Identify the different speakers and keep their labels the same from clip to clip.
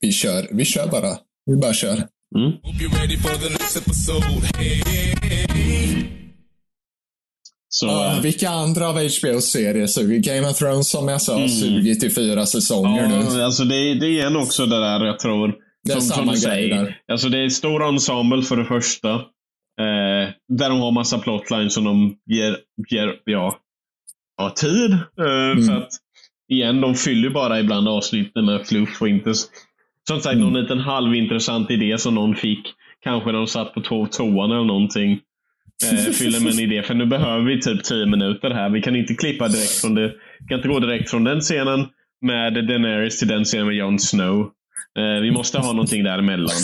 Speaker 1: vi kör, vi kör bara. Vi bara kör.
Speaker 2: Mm. Så,
Speaker 1: Ja, vilka andra av HBOs serier suger? Game of Thrones som jag sa, sugit i fyra säsonger nu.
Speaker 2: ja, alltså det, det är igen också det där jag tror.
Speaker 1: Det är
Speaker 2: som, som
Speaker 1: samma
Speaker 2: du
Speaker 1: grej där.
Speaker 2: Alltså det är stor ensemble för det första. Eh, där de har massa plotlines som de ger, ger ja, ja, tid. Eh, Så att, igen, de fyller bara ibland avsnitten med fluff och inte... Som sagt, någon liten halvintressant idé som någon fick. Kanske när de satt på to- toan eller någonting. Eh, fyller med en idé. För nu behöver vi typ 10 minuter här. Vi kan inte klippa direkt från det. Vi kan inte gå direkt från den scenen med Daenerys till den scenen med Jon Snow. Eh, vi måste ha någonting däremellan.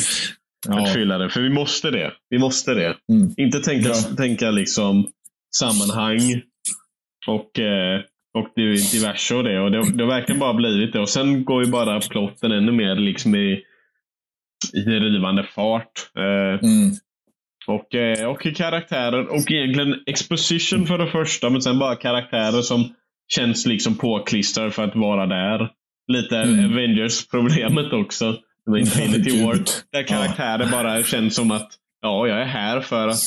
Speaker 1: Ja.
Speaker 2: Att fylla det. För vi måste det. Vi måste det.
Speaker 1: Mm.
Speaker 2: Inte tänka,
Speaker 1: Bra.
Speaker 2: tänka liksom sammanhang och, eh, och di- diverse och det. Och det, det verkligen bara blivit det. Och sen går ju bara plotten ännu mer liksom i, i rivande fart. Eh,
Speaker 1: Mm.
Speaker 2: och, eh, och karaktärer. Och egentligen exposition för det första, men sen bara karaktärer som känns liksom påklistrade för att vara där. Lite
Speaker 1: Mm.
Speaker 2: Avengers-problemet också. Med Infinity. War. Där karaktärer bara känns som att ja, jag är här för att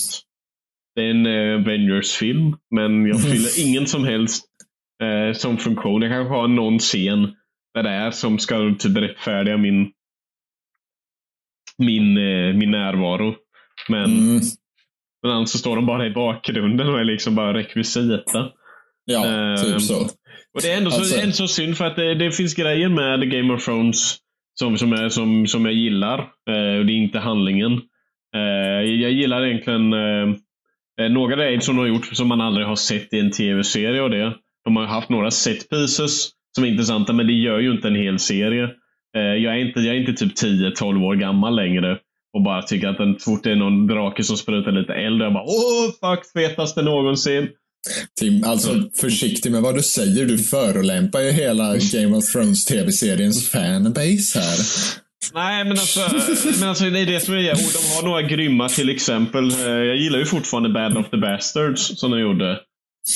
Speaker 2: det är en eh, Avengers-film. Men jag fyller ingen som helst eh, som funktion. Jag kanske har någon scen där det är som ska typ rättfärdiga min min, eh, min närvaro. Men,
Speaker 1: Mm.
Speaker 2: men annars så står de bara i bakgrunden och är liksom bara rekvisita.
Speaker 1: Ja,
Speaker 2: Ehm,
Speaker 1: typ så.
Speaker 2: Och det är ändå,
Speaker 1: Alltså-
Speaker 2: så, ändå så synd för att det, det finns grejer med Game of Thrones som, som, är, som, som jag gillar. Eh, och det är inte handlingen. Eh, jag gillar egentligen eh, eh, några grejer som de har gjort som man aldrig har sett i en tv-serie och det. De har haft några set pieces som är intressanta, men det gör ju inte en hel serie. Eh, jag, är inte, jag är inte typ 10-12 år gammal längre och bara tycker att så fort det är någon drake som sprutar lite eld, jag bara åh, fuck, fetaste någonsin.
Speaker 1: Tim, alltså försiktig med vad du säger. Du förolämpar ju hela Game of Thrones tv-seriens fanbase här.
Speaker 2: Nej, men alltså, men alltså det är det som är och De har några grymma till exempel. Eh, Jag gillar ju fortfarande Band of the Bastards som de gjorde.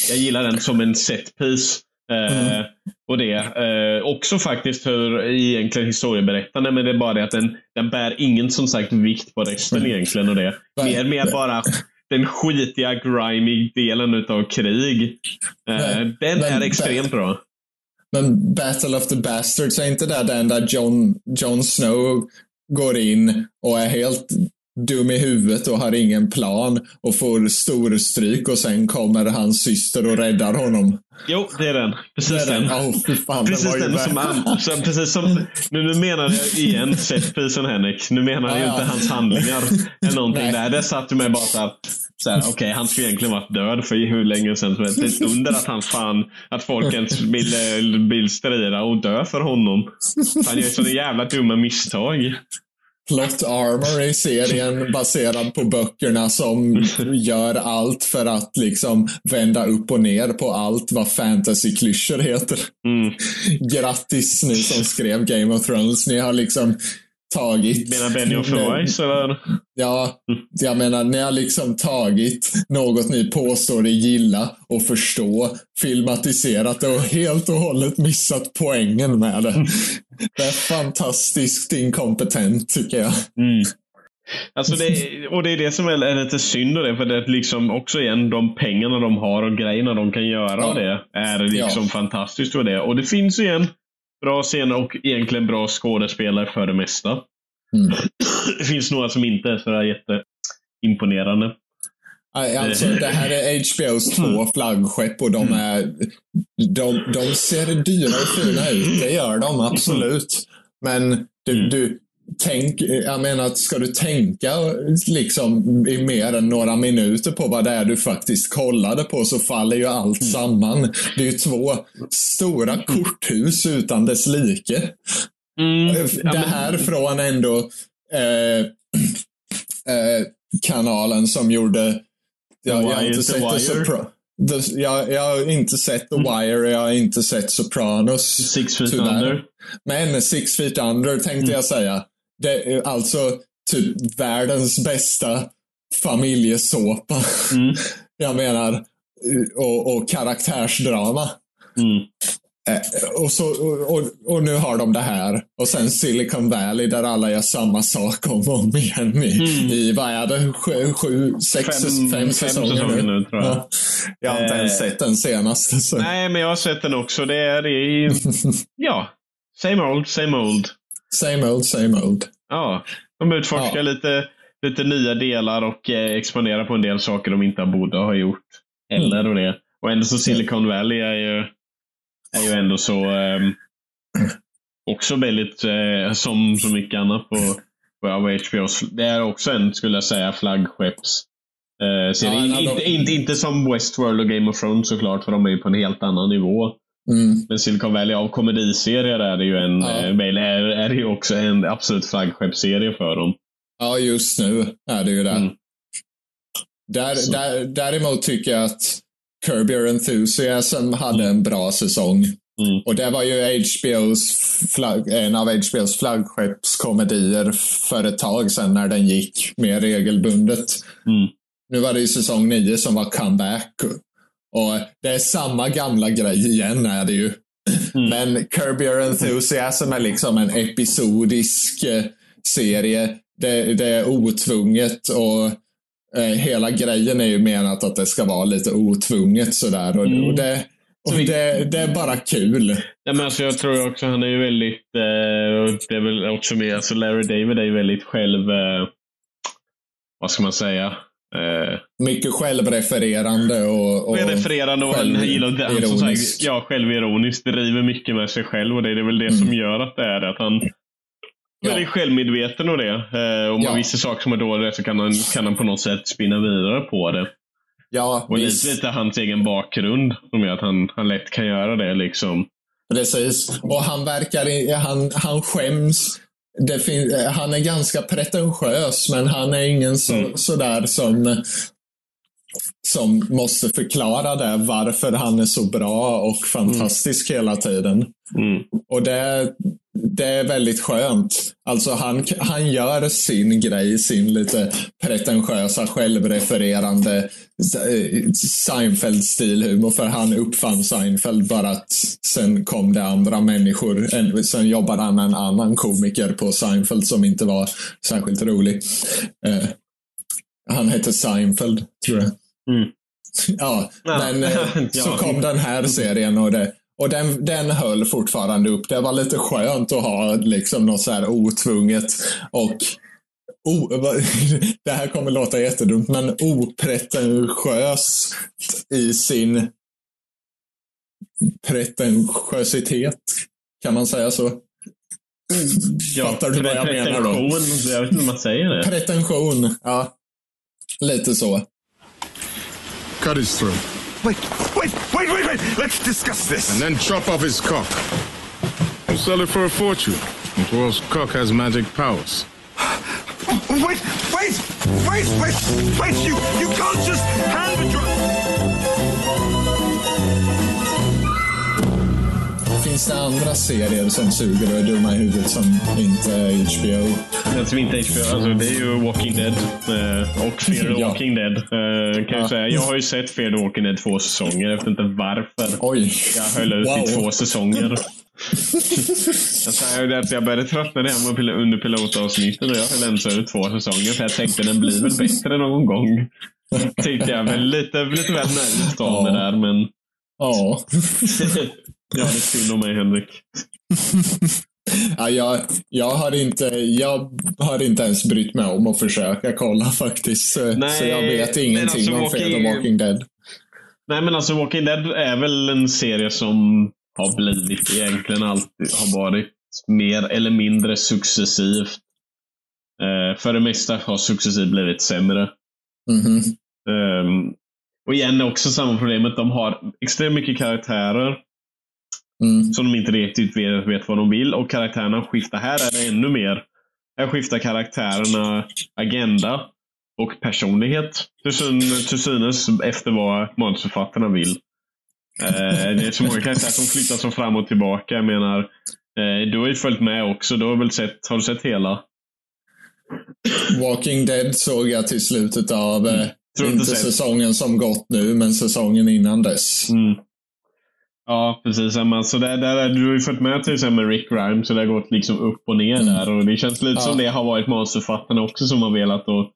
Speaker 2: Jag gillar den som en setpiece. Eh, och det. Eh, också faktiskt hur egentligen historieberättande, men det är bara det att den, den bär ingen som sagt vikt på resten egentligen. och det. Mer, mer bara den skitiga, grimy delen utav krig. Eh, den
Speaker 1: men-
Speaker 2: är extremt bra.
Speaker 1: Men Battle of the Bastards, är inte det den där Jon Snow går in och är helt dum i huvudet och har ingen plan och får storstryk och sen kommer hans syster och räddar honom?
Speaker 2: Jo, det är den. Precis
Speaker 1: Det är
Speaker 2: den.
Speaker 1: den. Fy fan,
Speaker 2: Precis
Speaker 1: den ju
Speaker 2: den som, som, precis som nu, nu menar jag igen setpisen Henrik. Nu menar jag
Speaker 1: Ja, ja.
Speaker 2: inte hans handlingar. Eller någonting
Speaker 1: Nej.
Speaker 2: där. Där satt du mig bara såhär. Så här, Okej, han skulle egentligen varit död för hur länge sedan som helst. Det är under att han fan, att folk ens vill, eh, vill strida och dö för honom. Han gör sådana jävla dumma misstag.
Speaker 1: Plot Armor i serien baserad på böckerna som gör allt för att liksom vända upp och ner på allt vad fantasy-klyschor heter.
Speaker 2: Mm.
Speaker 1: Grattis ni som skrev Game of Thrones. Ni har liksom tagit...
Speaker 2: Menar Benny of Weiss eller?
Speaker 1: Ja, jag menar, ni har liksom tagit något ni påstår er gilla och förstå, filmatiserat det och helt och hållet missat poängen med det. Det är fantastiskt inkompetent, tycker jag.
Speaker 2: Mm. Alltså det, och det är det som är, är lite synd och det, för det är liksom också igen de pengarna de har och grejerna de kan göra
Speaker 1: Ja.
Speaker 2: och det är liksom
Speaker 1: Ja.
Speaker 2: fantastiskt och det. Och det finns ju igen bra scener och egentligen bra skådespelare för det mesta.
Speaker 1: Mm.
Speaker 2: Det finns några som inte är så där jätteimponerande.
Speaker 1: Alltså, det här är HBOs två flaggskepp och de är... De, de ser dyra och fina ut, det gör de absolut. Men du, du tänk, jag menar, att ska du tänka liksom i mer än några minuter på vad det är du faktiskt kollade på så faller ju allt samman. Det är ju två stora korthus utan dess like. Det här från ändå eh, eh, kanalen som gjorde... Jag, jag har inte sett The
Speaker 2: Wire?
Speaker 1: Sopra- The, jag, jag har inte sett The Wire, jag har inte sett Sopranos.
Speaker 2: Six feet
Speaker 1: tyvärr.
Speaker 2: under.
Speaker 1: Men Six Feet Under tänkte jag säga. Det är alltså typ världens bästa familjesåpa.
Speaker 2: Mm.
Speaker 1: Jag menar, och, och karaktärsdrama.
Speaker 2: Mm.
Speaker 1: Eh, och, så, och, och, nu har de det här. Och sen Silicon Valley där alla gör samma sak om och om igen i, i vad är det, sju, sju sex,
Speaker 2: Fem-
Speaker 1: fem,
Speaker 2: fem
Speaker 1: säsonger,
Speaker 2: säsonger nu, tror jag.
Speaker 1: Ja. Jag har inte ens
Speaker 2: Eh.
Speaker 1: sett den senaste. Så.
Speaker 2: Nej, men jag har sett den också. Det är, är ja, same old, same old.
Speaker 1: Same old, same old.
Speaker 2: Ja, de utforskar
Speaker 1: Ja.
Speaker 2: lite, lite nya delar och eh, expanderar på en del saker de inte borde ha gjort. Heller och det. Och ändå så Silicon Valley är ju, är ju ändå så ehm, också väldigt, eh, som så mycket annat på, på HBOs. Det är också en, skulle jag säga, flaggskepps eh, serie.
Speaker 1: Ja,
Speaker 2: inte,
Speaker 1: de-
Speaker 2: inte, inte som Westworld och Game of Thrones såklart, för de är ju på en helt annan nivå.
Speaker 1: Mm.
Speaker 2: Men Silicon Valley av komediserier är det ju en,
Speaker 1: Ja.
Speaker 2: eh, är, är det ju också en absolut flaggskeppsserie för dem.
Speaker 1: Ja, just nu är det ju det.
Speaker 2: Mm.
Speaker 1: Där, där, däremot tycker jag att Curb Your Enthusiasm hade en bra säsong.
Speaker 2: Mm.
Speaker 1: Och det var ju HBOs flagg, en av HBOs flaggskeppskomedier för ett tag sedan när den gick mer regelbundet.
Speaker 2: Mm.
Speaker 1: Nu var det ju säsong nio som var comeback. Och det är samma gamla grej igen är det ju.
Speaker 2: Mm.
Speaker 1: Men Curb Your Enthusiasm är liksom en episodisk eh, serie. Det, det är otvunget och eh, hela grejen är ju menat att det ska vara lite otvunget sådär. Och,
Speaker 2: Mm.
Speaker 1: och, det, och det, det är bara kul.
Speaker 2: Ja, men alltså, jag tror också han är ju väldigt, eh, det är väl också med, alltså Larry David är ju väldigt själv, eh, vad ska man säga, eh,
Speaker 1: Mycket självrefererande och, och
Speaker 2: refererande och han gillar det. Som sagt, ja, självironisk, driver mycket med sig själv och det är väl det
Speaker 1: Mm.
Speaker 2: som gör att det är. Att han
Speaker 1: Ja.
Speaker 2: väldigt självmedveten och det. Eh, om
Speaker 1: Ja.
Speaker 2: man visste saker som är dåliga så kan han, kan han på något sätt spinna vidare på det.
Speaker 1: Ja,
Speaker 2: Och
Speaker 1: visst.
Speaker 2: lite, lite hans egen bakgrund som gör att han, han lätt kan göra det. liksom.
Speaker 1: Precis. Och han verkar, han, han skäms. Fin, han är ganska pretentiös, men han är ingen så,
Speaker 2: Mm.
Speaker 1: sådär som som måste förklara det, varför han är så bra och fantastisk hela tiden.
Speaker 2: Mm.
Speaker 1: Och det, det är väldigt skönt. Alltså han, han gör sin grej, sin lite pretentiösa, självrefererande eh, Seinfeld-stilhumor. För han uppfann Seinfeld bara att sen kom det andra människor. En- Sen jobbade han med en annan komiker på Seinfeld som inte var särskilt rolig. Eh, han hette Seinfeld, tror jag.
Speaker 2: Mm.
Speaker 1: Ja,
Speaker 2: Ja.
Speaker 1: men eh, så
Speaker 2: Ja.
Speaker 1: kom den här serien och, det, och den, den höll fortfarande upp. Det var lite skönt att ha liksom något så här otvunget och o, vad- det här kommer låta jättedumt, men opretentiös i sin pretentiösitet. Kan man säga så? Fattar du vad jag menar då?
Speaker 2: Jag vet inte om man säger det.
Speaker 1: Pretension, ja. Lite så.
Speaker 3: Cut his throat.
Speaker 4: Wait, wait, wait, wait, wait! Let's discuss this.
Speaker 3: And then chop off his cock. We'll sell it for a fortune. Dwarf's cock has magic powers.
Speaker 4: Wait, wait, wait, wait, wait! You, you can't just hand the drug.
Speaker 1: Finns det andra serier som suger och är dumma i huvudet som inte är HBO?
Speaker 2: Den som inte är HBO, alltså det är ju Walking Dead. eh, Och Fear the
Speaker 1: Ja.
Speaker 2: Walking Dead. eh, Kan jag,
Speaker 1: Ja.
Speaker 2: säga. jag har ju sett Fear the Walking Dead två säsonger. Jag vet inte varför.
Speaker 1: Oj.
Speaker 2: Jag höll ut i
Speaker 1: Wow.
Speaker 2: två säsonger. jag, att jag började tröttna redan under pilotavsnittet och jag höll ens ut två säsonger. För jag tänkte den blir väl bättre någon gång. Tyckte jag väl lite, lite väl naivt av
Speaker 1: Ja.
Speaker 2: där, men
Speaker 1: Ja.
Speaker 2: ja, det är synd om mig Henrik.
Speaker 1: ja jag, jag, har inte, jag har inte ens brytt mig om att försöka kolla faktiskt. Så,
Speaker 2: Nej,
Speaker 1: så jag vet ingenting
Speaker 2: alltså,
Speaker 1: om Fear the
Speaker 2: Walking-
Speaker 1: Walking Dead.
Speaker 2: Nej men alltså Walking Dead är väl en serie som har blivit egentligen alltid har varit mer eller mindre successivt. Eh, för det mesta har successivt blivit sämre.
Speaker 1: Mhm.
Speaker 2: Ehm, och igen också samma problemet. De har extremt mycket karaktärer
Speaker 1: Mm.
Speaker 2: som de inte riktigt vet, vet vad de vill. Och karaktärerna skiftar. Här är det ännu mer. Här skiftar karaktärerna agenda och personlighet till, syn, till synes efter vad manusförfattarna vill. Eh, det är så många karaktärer som flyttar så fram och tillbaka. Jag menar, eh, du har ju följt med också. Du har väl sett, har du sett hela?
Speaker 1: Walking Dead såg jag till slutet av, eh,
Speaker 2: Tror inte
Speaker 1: säsongen som gått nu, men säsongen innan dess.
Speaker 2: Mm. Ja, precis. Alltså, där, där, du har ju följt med till exempel Rick Grimes, så det har gått liksom upp och ner där. Och Det känns lite
Speaker 1: Ja.
Speaker 2: som det har varit manusförfattarna också som har velat att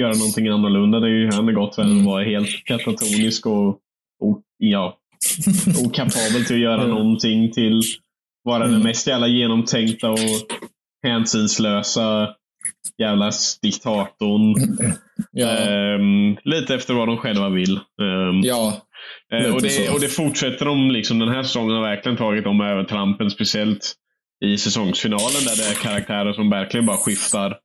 Speaker 2: göra någonting annorlunda. Det är ju, han gått från att vara helt katatonisk och, och ja, okapabel till att göra
Speaker 1: Mm.
Speaker 2: någonting till vara den
Speaker 1: Mm.
Speaker 2: mest jävla genomtänkta och hänsynslösa jävla diktatorn.
Speaker 1: Ja,
Speaker 2: Ehm, lite efter vad de själva vill. Ehm,
Speaker 1: ja, Lite
Speaker 2: och, det, och det fortsätter de, liksom, den här säsongen har verkligen tagit de övertrampen, speciellt i säsongsfinalen där det är karaktärer som verkligen bara skiftar.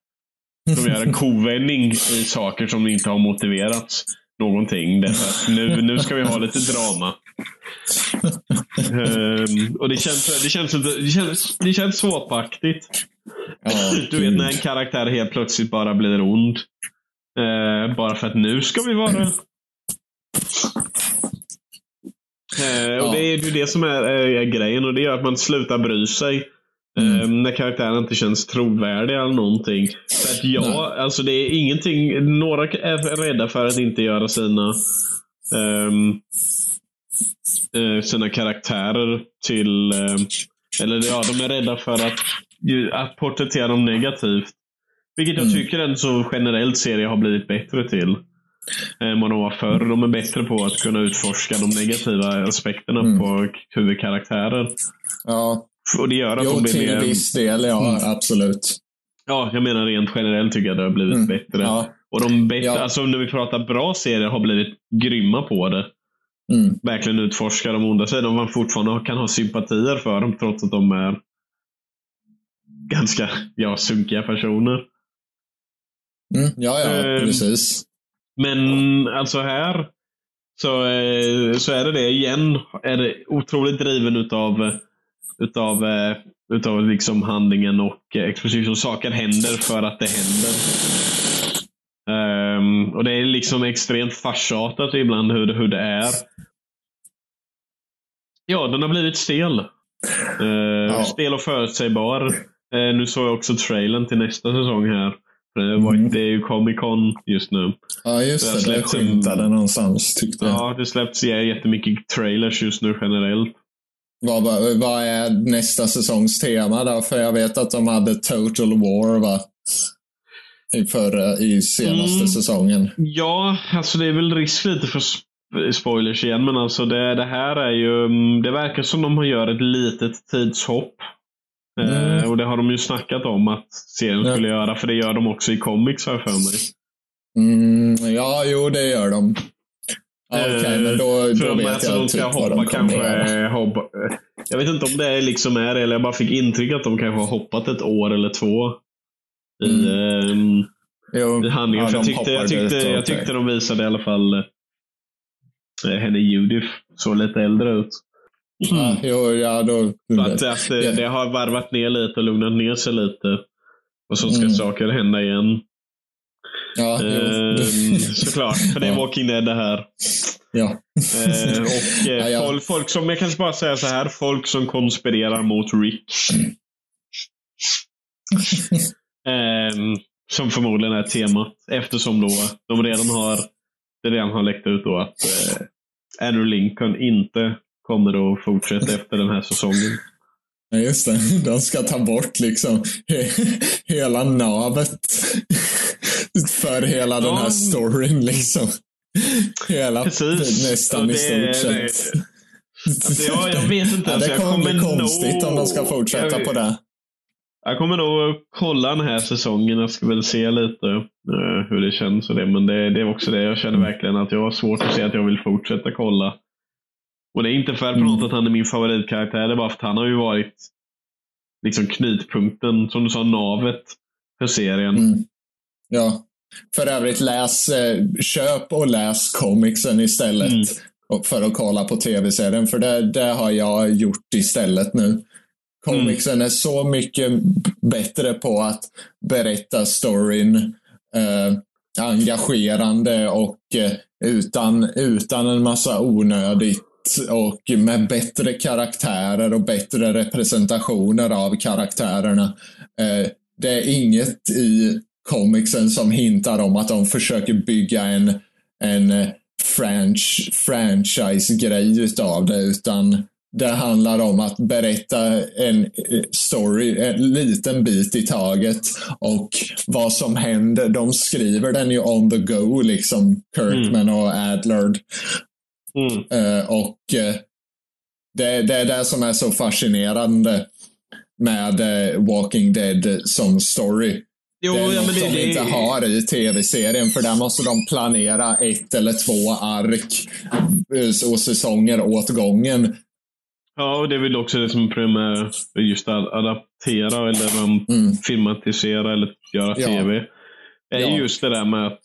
Speaker 2: Som gör en kovändning i saker som inte har motiverats någonting. Därför nu, nu ska vi ha lite drama. Ehm, och det känns, det, känns, det, känns, det känns svåpaktigt.
Speaker 1: ja.
Speaker 2: Du vet när en karaktär helt plötsligt bara blir ond. Eh, bara för att nu ska vi vara... Eh, och
Speaker 1: Ja.
Speaker 2: Det är ju det som är, är grejen och det gör att man slutar bry sig.
Speaker 1: Mm.
Speaker 2: Eh, när karaktären inte känns trovärdig eller någonting. För att ja,
Speaker 1: Nej.
Speaker 2: alltså det är ingenting. Några är rädda för att inte göra sina ehm, eh, sina karaktärer till ehm, eller ja, de är rädda för att, att porträttera dem negativt. Vilket jag
Speaker 1: Mm.
Speaker 2: tycker en så generellt serie har blivit bättre till. Än vad de var förr. De är bättre på att kunna utforska de negativa aspekterna
Speaker 1: Mm.
Speaker 2: på huvudkaraktärer.
Speaker 1: ja.
Speaker 2: Och det gör att
Speaker 1: Jo,
Speaker 2: de blir
Speaker 1: till
Speaker 2: mer...
Speaker 1: viss del, ja.
Speaker 2: Mm.
Speaker 1: Absolut.
Speaker 2: Ja, jag menar rent generellt tycker jag det har blivit
Speaker 1: Mm.
Speaker 2: bättre.
Speaker 1: Ja.
Speaker 2: Och de bättre,
Speaker 1: Ja.
Speaker 2: alltså när vi pratar bra serier, har blivit grymma på det.
Speaker 1: Mm.
Speaker 2: Verkligen utforska de onda sidorna. Man fortfarande kan ha sympatier för dem trots att de är ganska ja, sunkiga personer.
Speaker 1: Mm. Ja, ja,
Speaker 2: Ehm,
Speaker 1: precis.
Speaker 2: Men alltså här så, eh, så är det det igen. Är det otroligt driven utav, utav, eh, utav liksom handlingen och eh, exposition. Saker händer för att det händer. Ehm, och det är liksom extremt farsartat ibland hur hur det är. Ja, den har blivit stel. Eh, Stel och förutsägbar. Eh, nu såg jag också trailern till nästa säsong här.
Speaker 1: Mm.
Speaker 2: det är ju Comic Con just nu.
Speaker 1: Ja, just det. Det
Speaker 2: släpps en-
Speaker 1: skymtade någonstans, tyckte jag.
Speaker 2: Ja, det släpps ja, jättemycket trailers just nu generellt.
Speaker 1: Vad, vad, vad är nästa säsongs tema då? För jag vet att de hade Total War, va? I, förra, i senaste
Speaker 2: Mm.
Speaker 1: säsongen.
Speaker 2: Ja, alltså det är väl risk lite för sp- spoilers igen, men alltså det, det här är ju... mm, Det verkar som de gör ett litet tidshopp. Eh,
Speaker 1: Mm.
Speaker 2: och det har de ju snackat om att serien
Speaker 1: Ja.
Speaker 2: skulle göra, för det gör de också i comics har jag för mig.
Speaker 1: Mm, ja, jo, det gör de. Okej,
Speaker 2: Eh,
Speaker 1: men då,
Speaker 2: För
Speaker 1: då vet
Speaker 2: alltså,
Speaker 1: jag
Speaker 2: de
Speaker 1: typ
Speaker 2: ska
Speaker 1: vad
Speaker 2: hoppa
Speaker 1: de
Speaker 2: kanske... Hoppa, jag vet inte om det liksom är det, eller jag bara fick intryck att de kanske har hoppat ett år eller två. I, ehm,
Speaker 1: Jo,
Speaker 2: i handlingen.
Speaker 1: ja,
Speaker 2: jag, tyckte, jag, tyckte,
Speaker 1: dit,
Speaker 2: jag tyckte de visade i alla fall eh, henne Judith så lite äldre ut.
Speaker 1: Ja, jo, ja, då...
Speaker 2: Att, att det, det har varvat ner lite och lugnat ner sig lite. Och så ska
Speaker 1: Mm.
Speaker 2: saker hända igen.
Speaker 1: Ja.
Speaker 2: Ehm, såklart, för det är. Walking Dead det här.
Speaker 1: ja.
Speaker 2: Eh, och eh,
Speaker 1: Ja, ja.
Speaker 2: Folk, folk som, jag kanske bara säga så här, folk som konspirerar mot Rick. Ehm, som förmodligen är temat. Eftersom då de redan har, det redan har läckt ut då att eh, Andrew Lincoln inte kommer att fortsätta efter den här säsongen.
Speaker 1: Ja, just det. De ska ta bort liksom he- hela navet för hela den här
Speaker 2: Ja.
Speaker 1: storyn. Liksom. Hela,
Speaker 2: Precis.
Speaker 1: nästan
Speaker 2: Ja,
Speaker 1: i
Speaker 2: det-
Speaker 1: stort
Speaker 2: det-
Speaker 1: sett.
Speaker 2: Alltså, jag, jag vet inte.
Speaker 1: Ja, det kommer bli
Speaker 2: nog-
Speaker 1: konstigt om de ska fortsätta på det.
Speaker 2: Jag kommer nog kolla den här säsongen. Jag ska väl se lite eh, hur det känns och det. Men det, det är också det. Jag känner verkligen att jag har svårt att se att jag vill fortsätta kolla. Och det är inte för
Speaker 1: Mm.
Speaker 2: att han är min favoritkaraktär. Det är bara för att han har ju varit liksom knutpunkten, som du sa, navet för serien.
Speaker 1: Mm. Ja. För övrigt, läs, eh, köp och läs comicsen istället.
Speaker 2: Mm.
Speaker 1: Och för att kolla på tv-serien, för det, det har jag gjort istället nu. Comicsen
Speaker 2: Mm.
Speaker 1: är så mycket bättre på att berätta storyn eh, engagerande och eh, utan, utan en massa onödigt och med bättre karaktärer och bättre representationer av karaktärerna. Eh, det är inget i comicsen som hintar om att de försöker bygga en, en eh, franch, franchise-grej utav det, utan det handlar om att berätta en eh, story, en liten bit i taget. Och vad som händer, de skriver den ju on the go, liksom Kirkman och Adlard.
Speaker 2: Mm.
Speaker 1: Eh, och eh, det, det är det som är så fascinerande med eh, Walking Dead som story.
Speaker 2: Jo,
Speaker 1: det är
Speaker 2: ja,
Speaker 1: något
Speaker 2: men det,
Speaker 1: de
Speaker 2: det,
Speaker 1: inte har i tv-serien, för där måste de planera ett eller två ark och säsonger åt gången.
Speaker 2: Ja, och det är väl också det som med just att adaptera eller
Speaker 1: Mm.
Speaker 2: filmatisera eller göra
Speaker 1: Ja.
Speaker 2: tv. Det är
Speaker 1: Ja.
Speaker 2: just det där med att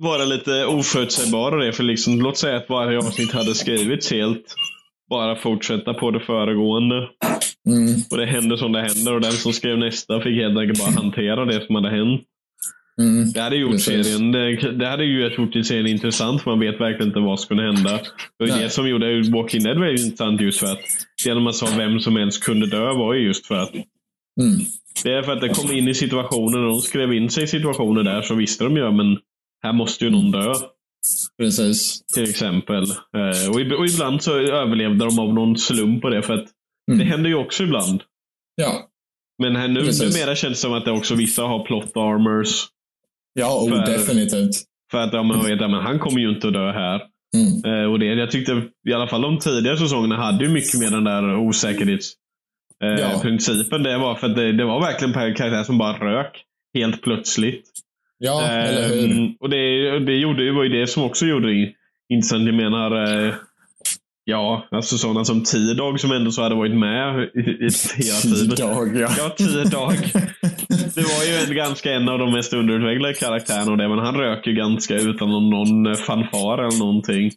Speaker 2: vara lite oförutsägbar och det. För liksom, låt säga att varje avsnitt hade skrivits helt. Bara fortsätta på det föregående.
Speaker 1: Mm.
Speaker 2: Och det händer som det händer och den som skrev nästa fick helt enkelt bara hantera det som hade hänt.
Speaker 1: Mm.
Speaker 2: Det hade gjort
Speaker 1: Precis.
Speaker 2: serien, det, det hade ju gjort serien intressant för man vet verkligen inte vad som kunde hända. Och
Speaker 1: Nej.
Speaker 2: det som gjorde Walking Dead var ju intressant just för att det när man sa vem som helst kunde dö var ju just för att
Speaker 1: Mm.
Speaker 2: det är för att det kom in i situationer, när de skrev in sig i situationer där så visste de ju men här måste ju någon dö.
Speaker 1: Precis.
Speaker 2: Till exempel. Eh, och, ib- och ibland så överlevde de av någon slump på det för att
Speaker 1: Mm.
Speaker 2: det händer ju också ibland.
Speaker 1: Ja,
Speaker 2: Men här nu,
Speaker 1: Precis.
Speaker 2: numera känns det som att det också vissa har plot armors.
Speaker 1: ja oh,
Speaker 2: För-
Speaker 1: definitivt.
Speaker 2: För att ja, man vet att men han kommer ju inte att dö här.
Speaker 1: Mm.
Speaker 2: Eh, och det, jag tyckte i alla fall de tidigare säsongerna hade ju mycket mer den där osäkerhetsprincipen. Eh,
Speaker 1: Ja.
Speaker 2: principen. det var för att det, det var verkligen en karaktär som bara rök. Helt plötsligt.
Speaker 1: Ja,
Speaker 2: Eh,
Speaker 1: eller hur?
Speaker 2: Och det, det gjorde, ju- var ju det som också gjorde det intressant. Jag menar, eh, ja, alltså sådana som T-Dog som ändå så hade varit med i, i, hela tiden.
Speaker 1: Dag, ja.
Speaker 2: Ja, T-Dog. Det var ju en, ganska en av de mest underutvecklade karaktärerna och det, men han rök ju ganska utan någon, någon fanfar eller någonting.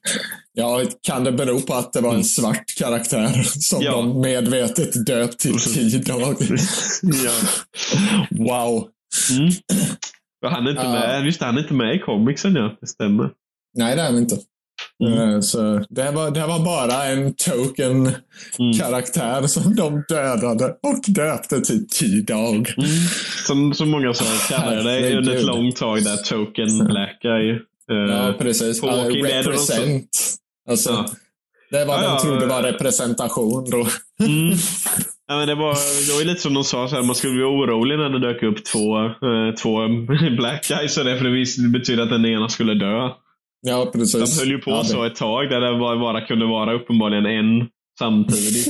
Speaker 1: Ja, kan det bero på att det var en svart karaktär som
Speaker 2: Ja.
Speaker 1: de medvetet döpt till T-Dag?
Speaker 2: Ja.
Speaker 1: Wow.
Speaker 2: Mm. Han är inte med, just det, han är inte med i comicsen ja, det stämmer.
Speaker 1: Nej, det är vi inte.
Speaker 2: Mm.
Speaker 1: Eh, Så det, var, det var bara en token
Speaker 2: Mm.
Speaker 1: karaktär som de dödade och döpte till T-Dag.
Speaker 2: Som, som många sa, kallade det under ett långt tag där, token black guy. Eh,
Speaker 1: Ja, precis.
Speaker 2: så-
Speaker 1: represent. Alltså,
Speaker 2: Ja.
Speaker 1: Det är vad
Speaker 2: Ja,
Speaker 1: de trodde var representation då.
Speaker 2: Mm. Ja, men det, var, det var lite som de sa, så här, man skulle bli orolig när det dök upp två, eh, två black guys. Och det, för det betyder att den ena skulle dö.
Speaker 1: Ja, precis.
Speaker 2: De höll ju på
Speaker 1: ja,
Speaker 2: så ett tag där det bara, kunde vara uppenbarligen en samtidigt.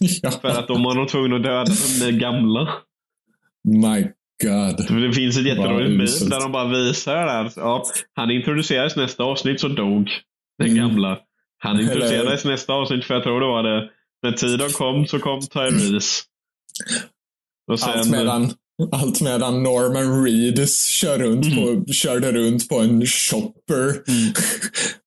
Speaker 1: ja.
Speaker 2: För att de var nog tvungna att döda den gamla.
Speaker 1: My God.
Speaker 2: För det finns ett jätteroligt meme där de bara visar det där. Ja, han introducerades nästa avsnitt så dog den
Speaker 1: Mm.
Speaker 2: gamla. Han
Speaker 1: Eller-
Speaker 2: introducerades nästa avsnitt för jag tror det var det. När tiden kom så kom Tyrese. Och sen,
Speaker 1: Allt medan, allt medan Norman Reedus kör runt
Speaker 2: Mm.
Speaker 1: på, körde runt på en shopper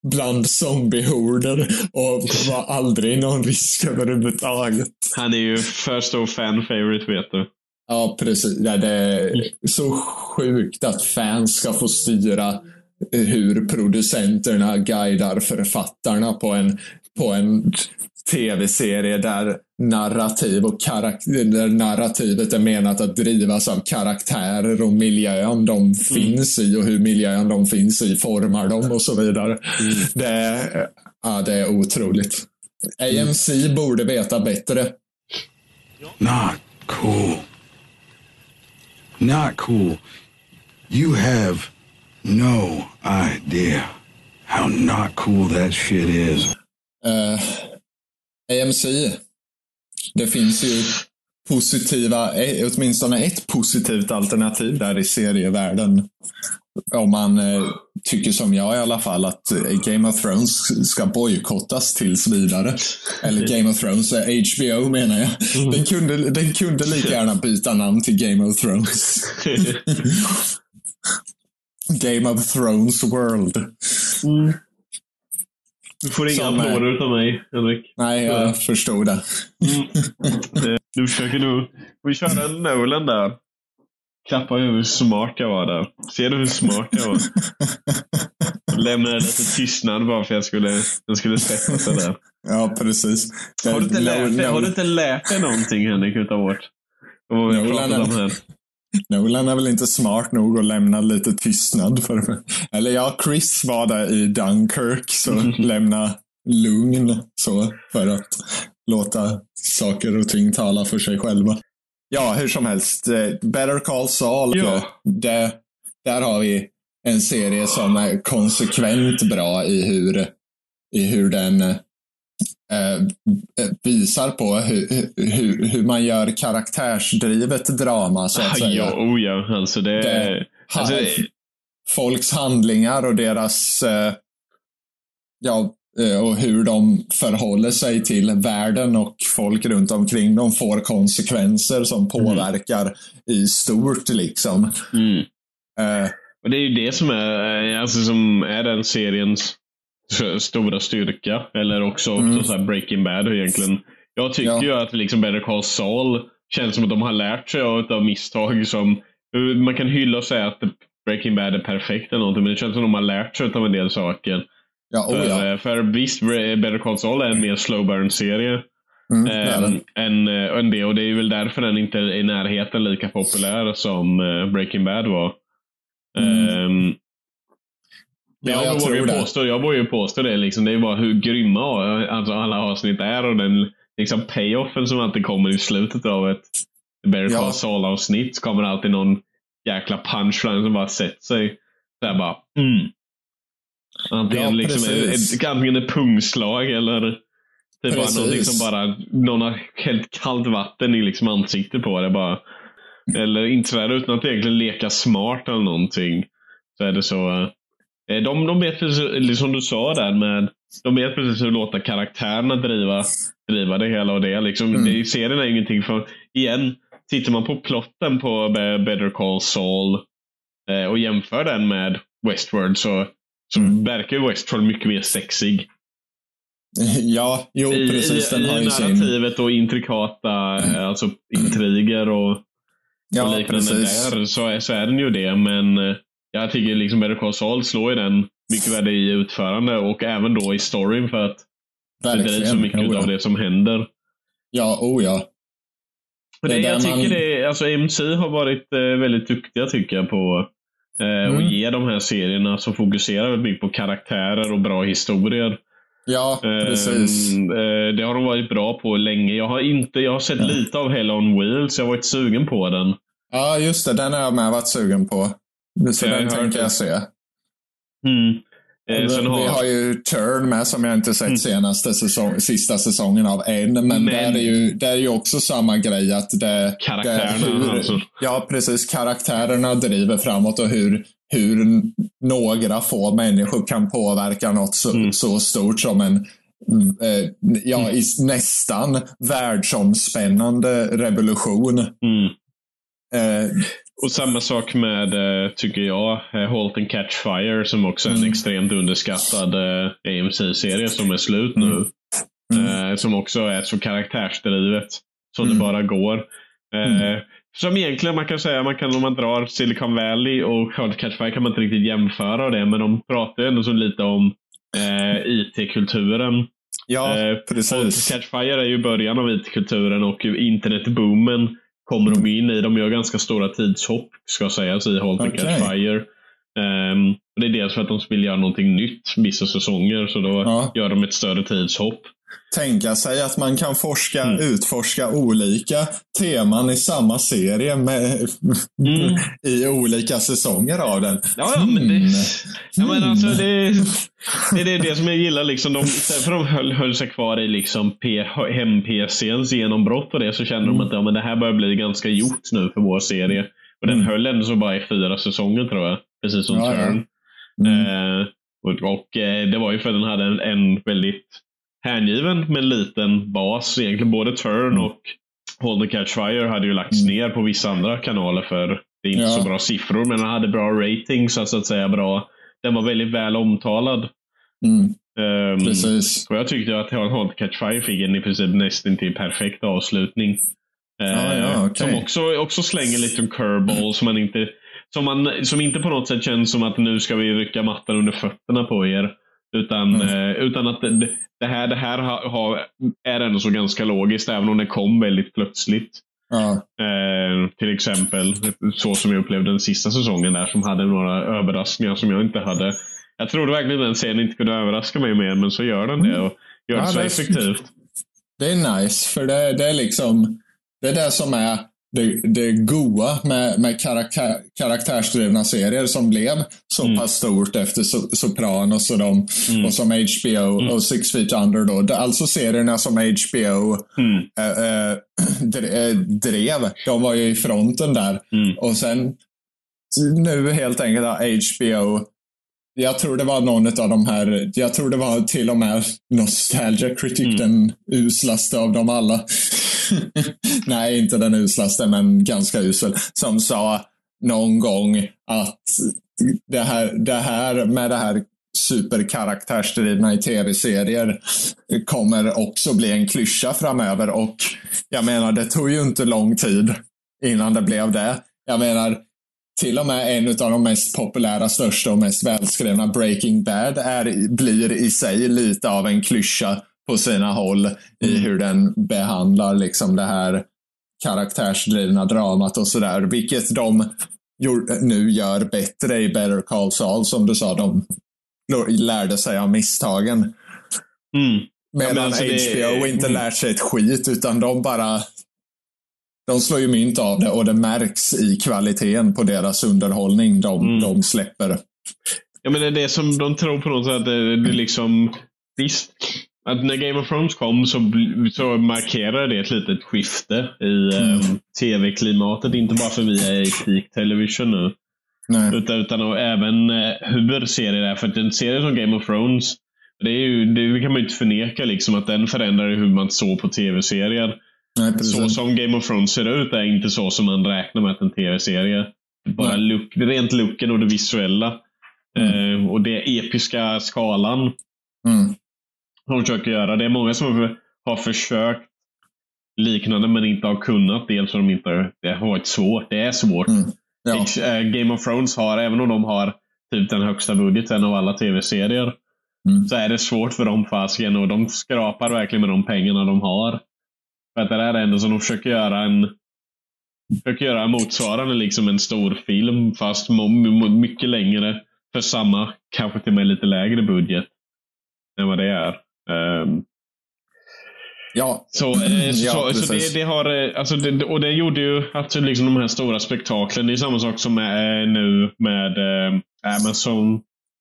Speaker 1: bland zombiehorder och var aldrig någon risk överhuvudtaget.
Speaker 2: Han är ju för stor fan favorite vet du.
Speaker 1: Ja, precis. Ja, det är så sjukt att fans ska få styra hur producenterna guidar författarna på en, på en tv-serie där narrativ och där narrativet är menat att drivas av karaktärer och miljön de finns i och hur miljön de finns i formar dem och så vidare. Det, är, ja, det är otroligt. AMC borde veta bättre.
Speaker 5: Not cool. Not cool. You have no idea how not cool that shit is.
Speaker 1: Eh, AMC. Det finns ju positiva, eh, åtminstone ett positivt alternativ där i serievärlden. Om man eh, tycker som jag i alla fall att eh, Game of Thrones ska bojkottas tills vidare. Eller Game of Thrones, eh, HBO menar jag. Den kunde, den kunde lika gärna byta namn till Game of Thrones. Game of Thrones World.
Speaker 2: Du får inga
Speaker 1: Som,
Speaker 2: applåder utav mig, Henrik.
Speaker 1: Nej, jag förstod det.
Speaker 2: Eh, Du försöker nu... Vi körde en Nolan där. Klappa hur smart jag var där. Ser du hur smart jag var? Lämnade lite tystnad bara för att jag skulle, den skulle sätta sig där.
Speaker 1: Ja, precis.
Speaker 2: Har du inte lärt dig, har du inte lärt dig någonting Henrik utav vårt? Av vad vi har pratat om
Speaker 1: är-
Speaker 2: här?
Speaker 1: Nolan är väl inte smart nog att lämna lite tystnad för Eller ja, Chris var där i Dunkirk, så lämna lugn så för att låta saker och ting tala för sig själva. Ja, hur som helst. eh, Better Call Saul.
Speaker 2: Ja.
Speaker 1: eh, Det, där har vi en serie som är konsekvent bra i hur, i hur den eh, visar på hur, hur, hur man gör karaktärsdrivet drama, så att säga.
Speaker 2: Ja, oh ja. Alltså det...
Speaker 1: Det-
Speaker 2: alltså,
Speaker 1: folks handlingar och deras eh, ja, eh, och hur de förhåller sig till världen och folk runt omkring dem får konsekvenser som påverkar i stort liksom.
Speaker 2: mm.
Speaker 1: Eh,
Speaker 2: Och det är ju det som är, eh, alltså, som är den seriens stora styrka. Eller också,
Speaker 1: Mm.
Speaker 2: också så här Breaking Bad egentligen. Jag tycker
Speaker 1: Ja.
Speaker 2: ju att liksom Better Call Saul känns som att de har lärt sig av misstag som eh, man kan hylla och säga att Breaking Bad är perfekt eller någonting, men det känns som att de har lärt sig av en del saker.
Speaker 1: ja, oh,
Speaker 2: För,
Speaker 1: ja.
Speaker 2: eh, för visst, Better Call Saul är en mer slow burn-serie.
Speaker 1: Mm, är
Speaker 2: Ehm, än, eh, än det. Och det är väl därför den inte är i närheten lika populär som Breaking Bad var.
Speaker 1: Mm.
Speaker 2: Ehm, men
Speaker 1: Ja,
Speaker 2: jag,
Speaker 1: jag
Speaker 2: vågar ju påstå, jag vågar ju påstå det. Liksom, det är bara hur grymma alltså, alla avsnitt är och den liksom, payoffen som alltid kommer i slutet av ett Better
Speaker 1: Ja.
Speaker 2: Call Saul-avsnitt. Så kommer alltid någon jäkla punchline som bara sätter sig. Så här bara, mm. Antingen,
Speaker 1: Ja,
Speaker 2: liksom, ett, antingen ett pungslag eller typ bara någonting som bara någon har hällt kallt vatten i liksom ansiktet på det. Bara. Eller inte sådär utan att egentligen leka smart eller någonting. Så är det så. Eh, De, de vet precis, som du sa där med de vet precis hur att låta karaktärerna driva, driva det hela och det. Liksom,
Speaker 1: Mm.
Speaker 2: det serien är ingenting för, igen, tittar man på plotten på Be- Better Call Saul eh, och jämför den med Westworld så, så
Speaker 1: Mm.
Speaker 2: verkar ju Westworld mycket mer sexig.
Speaker 1: Ja, jo
Speaker 2: I,
Speaker 1: precis.
Speaker 2: i,
Speaker 1: Den har
Speaker 2: i
Speaker 1: ju sin...
Speaker 2: narrativet och intrikata eh, alltså, intriger och, och
Speaker 1: Ja,
Speaker 2: liknande
Speaker 1: precis.
Speaker 2: där så är, så är den ju det. Men eh, jag tycker liksom Better Call Saul slår ju den mycket värde i utförande och även då i storyn för att det drivs så
Speaker 1: Verkligen.
Speaker 2: mycket av det som händer.
Speaker 1: Ja, oh ja.
Speaker 2: Det,
Speaker 1: Det
Speaker 2: jag tycker
Speaker 1: man-
Speaker 2: det, alltså MC har varit eh, väldigt duktiga tycker jag på eh,
Speaker 1: Mm.
Speaker 2: att ge de här serierna som fokuserar väldigt mycket på karaktärer och bra historier.
Speaker 1: Ja,
Speaker 2: Eh,
Speaker 1: precis.
Speaker 2: eh, det har de varit bra på länge. Jag har, inte, jag har sett
Speaker 1: Ja.
Speaker 2: lite av Hell on Wheels. Jag har varit sugen på den.
Speaker 1: Ja, just det. Den har jag med varit sugen på. Så den tänker jag se.
Speaker 2: Mm. Eh,
Speaker 1: vi
Speaker 2: har,
Speaker 1: har ju Turn med som jag inte sett
Speaker 2: Mm.
Speaker 1: senaste säsong, sista säsongen av än. Men,
Speaker 2: Men-
Speaker 1: där, är ju, där är ju också samma grej att det...
Speaker 2: Karaktärerna,
Speaker 1: det, hur,
Speaker 2: alltså.
Speaker 1: Ja, precis. Karaktärerna driver framåt och hur, hur några få människor kan påverka något så,
Speaker 2: Mm.
Speaker 1: så stort som en eh, ja, i, nästan världsomspännande revolution.
Speaker 2: mm.
Speaker 1: Eh,
Speaker 2: Och samma sak med, eh, tycker jag, eh, Halt and Catch Fire som också är en
Speaker 1: Mm.
Speaker 2: extremt underskattad eh, AMC-serie som är slut nu.
Speaker 1: Mm.
Speaker 2: Eh, som också är så karaktärsdrivet som
Speaker 1: Mm.
Speaker 2: det bara går.
Speaker 1: Mm.
Speaker 2: Som egentligen man kan säga, man kan, om man drar Silicon Valley och Halt and Catch Fire kan man inte riktigt jämföra det, men de pratar ju ändå så lite om eh, IT-kulturen.
Speaker 1: ja,
Speaker 2: Eh,
Speaker 1: precis.
Speaker 2: Catch Fire är ju början av IT-kulturen och internetboomen kommer de in i. De gör ganska stora tidshopp, ska sägas, i Halt
Speaker 1: Okej.
Speaker 2: Catch Fire. Och det är dels för att de vill göra någonting nytt vissa säsonger, så då
Speaker 1: Ja.
Speaker 2: gör de ett större tidshopp.
Speaker 1: Tänka sig att man kan forska,
Speaker 2: Mm.
Speaker 1: utforska olika teman i samma serie med,
Speaker 2: Mm.
Speaker 1: i olika säsonger av den.
Speaker 2: Ja, ja, men det,
Speaker 1: Mm.
Speaker 2: ja, men alltså, det, det är det, det som jag gillar. Liksom, de, för de höll, höll sig kvar i liksom hem-PCns genombrott och det, så kände de att ja, men det här börjar bli ganska gjort nu för vår serie. Och den
Speaker 1: Mm.
Speaker 2: höll ändå så bara i fyra säsonger tror jag. Precis som
Speaker 1: Ja, ja.
Speaker 2: Turn.
Speaker 1: Mm.
Speaker 2: Eh, och och eh, det var ju för att den hade en, en väldigt hängiven men liten bas. Egentligen både Turn
Speaker 1: Mm.
Speaker 2: och Hold the Catch Fire hade ju lagts ner på vissa andra kanaler för det är inte
Speaker 1: Ja.
Speaker 2: så bra siffror. Men den hade bra ratings, alltså att säga bra. Den var väldigt väl omtalad.
Speaker 1: Mm.
Speaker 2: Ehm,
Speaker 1: Precis.
Speaker 2: och jag tyckte att Hold the Catch Fire fick en i princip nästan till perfekt avslutning. Eh,
Speaker 1: Ja, ja, okej.
Speaker 2: Som också, också slänger lite curveball som man inte som, man, som inte på något sätt känns som att nu ska vi rycka mattan under fötterna på er. Utan,
Speaker 1: Mm.
Speaker 2: eh, utan att det, det här, det här har, har, är ändå så ganska logiskt, även om det kom väldigt plötsligt.
Speaker 1: Ja.
Speaker 2: Eh, till exempel så som jag upplevde den sista säsongen där som hade några överraskningar som jag inte hade. Jag trodde verkligen den serien inte kunde överraska mig mer, men så gör den det. Och gör det
Speaker 1: Ja,
Speaker 2: så
Speaker 1: det är-
Speaker 2: effektivt.
Speaker 1: Det är nice, för det, det är liksom det är det som är det, det goa med, med karaktär, karaktärsdrivna serier som blev så
Speaker 2: Mm.
Speaker 1: pass stort efter so- Sopranos och, de, och som HBO
Speaker 2: Mm.
Speaker 1: och Six Feet Under. Då. Alltså serierna som HBO
Speaker 2: Mm.
Speaker 1: dre- eh, drev. De var ju i fronten där.
Speaker 2: Mm.
Speaker 1: Och sen nu helt enkelt HBO jag tror det var någon av de här, jag tror det var till och med Nostalgia Critic, den uslaste av dem alla. Nej, inte den uslaste, men ganska usel. Som sa någon gång att det här, det här med det här superkaraktärsdrivna i tv-serier kommer också bli en klyscha framöver. Och jag menar, det tog ju inte lång tid innan det blev det. Jag menar, till och med en av de mest populära, största och mest välskrivna, Breaking Bad, är, blir i sig lite av en klyscha på sina håll i hur den behandlar liksom det här karaktärsdrivna dramat och sådär. Vilket de nu gör bättre i Better Call Saul, som du sa. De lärde sig av misstagen.
Speaker 2: Mm.
Speaker 1: Medan
Speaker 2: men alltså
Speaker 1: HBO inte
Speaker 2: mm.
Speaker 1: lärt sig ett skit, utan de bara... De slår ju mynt av det och det märks i kvaliteten på deras underhållning de,
Speaker 2: Mm.
Speaker 1: de släpper.
Speaker 2: Ja, men det är det som de tror på något sätt. att Det, det liksom, visst, att när Game of Thrones kom så, så markerade det ett litet skifte i
Speaker 1: Mm.
Speaker 2: em, tv-klimatet. Inte bara för vi är i peak television nu.
Speaker 1: Nej.
Speaker 2: Utan, utan och även eh, hur serier är. För att en serie som Game of Thrones, det, är ju, det kan man ju inte förneka liksom, att den förändrar hur man såg på tv-serier. Så som Game of Thrones ser ut är inte så som man räknar med att en tv-serie. Bara look, rent looken och det visuella. Eh, och det episka skalan
Speaker 1: Mm.
Speaker 2: De försöker göra. Det är många som har- försökt liknande men inte har kunnat. Dels för de inte har, det har varit svårt. Det är svårt.
Speaker 1: Mm. Ja.
Speaker 2: Eh, Game of Thrones har, även om de har typ den högsta budgeten av alla tv-serier,
Speaker 1: Mm.
Speaker 2: så är det svårt för dem fasiken och de skrapar verkligen med de pengarna de har. För att det där är ändå som de försöker göra en försöker göra motsvarande liksom en stor film fast mycket längre för samma, kanske till och med lite lägre budget än vad det är. Ehm,
Speaker 1: Ja.
Speaker 2: så, eh, så,
Speaker 1: Ja,
Speaker 2: så, så
Speaker 1: precis.
Speaker 2: det, det har, eh, alltså det, och det gjorde ju att liksom de här stora spektaklen, det är samma sak som är nu med eh, Amazon.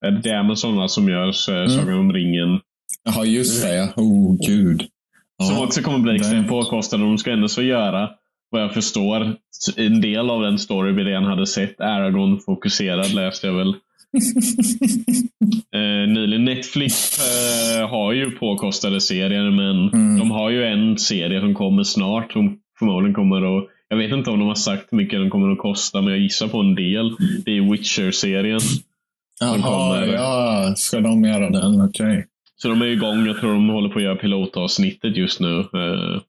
Speaker 2: Eh, Det är Amazon som gör eh, Sagan om ringen.
Speaker 1: Jaha, just det ja. Oh, gud.
Speaker 2: Som
Speaker 1: Ja.
Speaker 2: också kommer bli extremt påkostade. De ska ändå så göra, vad jag förstår, en del av den story vi redan hade sett. Aragorn-fokuserad läste jag väl. eh, nyligen. Netflix eh, har ju påkostade serier, men
Speaker 1: Mm.
Speaker 2: de har ju en serie som kommer snart. Som förmodligen kommer att jag vet inte om de har sagt hur mycket den kommer att kosta, men jag gissar på en del. Det är Witcher-serien.
Speaker 1: Jaha, ja. Ska de göra den? Okej.
Speaker 2: Så de är igång. Jag tror de håller på att göra pilotavsnittet just nu. Eh,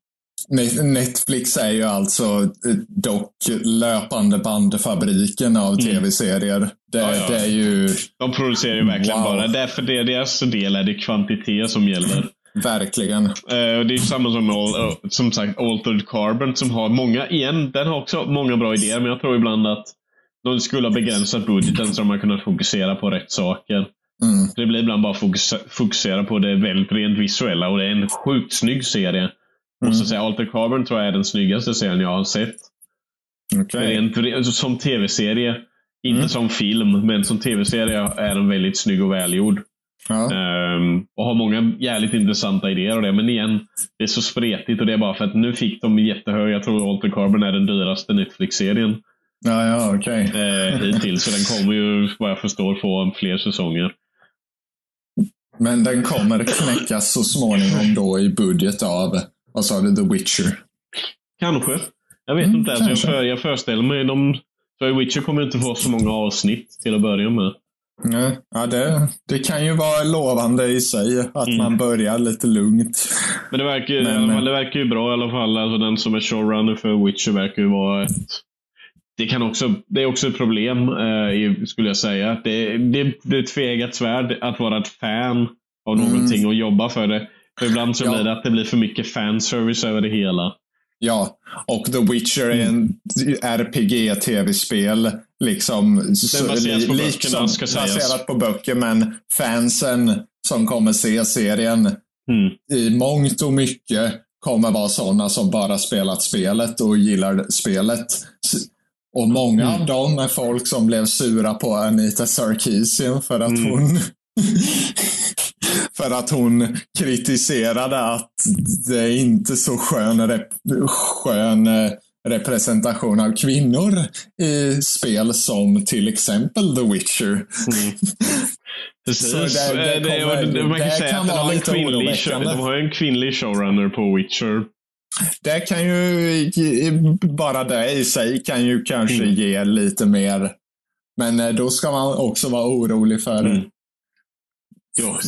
Speaker 1: Netflix är ju alltså eh, dock löpande bandfabriken av tv-serier. Det,
Speaker 2: Ja, ja.
Speaker 1: det är ju
Speaker 2: De producerar ju verkligen
Speaker 1: Wow.
Speaker 2: bara. Därför det, deras del är det kvantitet som gäller.
Speaker 1: verkligen...
Speaker 2: Och det är samma som med Al- eh, som sagt Altered Carbon som har många, igen, den har också många bra idéer. Men jag tror ibland att de skulle ha begränsat budgeten så de har kunnat fokusera på rätt saker.
Speaker 1: Mm.
Speaker 2: Det blir ibland bara fokus, fokusera på det väldigt rent visuella och det är en sjukt snygg serie. Måste säga, Altered Carbon tror jag är den snyggaste serien jag har sett.
Speaker 1: Okej.
Speaker 2: Rent, alltså som tv-serie. Inte
Speaker 1: Mm.
Speaker 2: som film, men som tv-serie är den väldigt snygg och välgjord.
Speaker 1: Ja.
Speaker 2: Ehm, och har många jävligt intressanta idéer och det. Men igen, det är så spretigt och det är bara för att nu fick de jättehög. Jag tror Alter Carbon är den dyraste Netflix-serien
Speaker 1: ja, ja, okej.
Speaker 2: eh, hittills. Så den kommer ju, vad jag förstår, få fler säsonger.
Speaker 1: Men den kommer knäckas så småningom då i budget av, vad sa du, The Witcher?
Speaker 2: Kanske. Jag vet
Speaker 1: Mm,
Speaker 2: inte. Alltså, jag, för, jag föreställer mig de för Witcher kommer inte få så många avsnitt till att börja med.
Speaker 1: Nej, Ja, det, det kan ju vara lovande i sig att
Speaker 2: Mm.
Speaker 1: man börjar lite lugnt.
Speaker 2: Men det verkar, ju-
Speaker 1: Men-
Speaker 2: det verkar ju bra i alla fall. Alltså, den som är showrunner för Witcher verkar ju vara ett... Det, kan också, det är också ett problem, eh, skulle jag säga. Det, det, det är ett tveeggat svärd att vara ett fan av någonting och jobba för det. För ibland så.
Speaker 1: Ja.
Speaker 2: blir det att det blir för mycket fanservice över det hela.
Speaker 1: Ja, och The Witcher är en RPG-tv-spel. Liksom,
Speaker 2: baseras på
Speaker 1: li-
Speaker 2: böckerna,
Speaker 1: liksom
Speaker 2: ska sägas.
Speaker 1: baserat på böcker, men fansen som kommer se serien
Speaker 2: Mm.
Speaker 1: i mångt och mycket kommer vara sådana som bara spelat spelet och gillar spelet. Och många
Speaker 2: Mm.
Speaker 1: av dem är folk som blev sura på Anita Sarkeesian för att
Speaker 2: Mm.
Speaker 1: hon för att hon kritiserade att det är inte så skön, rep skön eh, representation av kvinnor i spel som till exempel The Witcher.
Speaker 2: Precis.
Speaker 1: Så det- det
Speaker 2: Eh, det,
Speaker 1: kommer-
Speaker 2: det, man kan
Speaker 1: det
Speaker 2: säga
Speaker 1: kan
Speaker 2: att de
Speaker 1: vara
Speaker 2: har, en
Speaker 1: lite
Speaker 2: kvinnlig, show,
Speaker 1: oroväckande.
Speaker 2: de har ju en kvinnlig showrunner på Witcher.
Speaker 1: Det kan ju, bara det i sig kan ju kanske
Speaker 2: Mm.
Speaker 1: ge lite mer. Men eh, då ska man också vara orolig för
Speaker 2: Mm. Ja,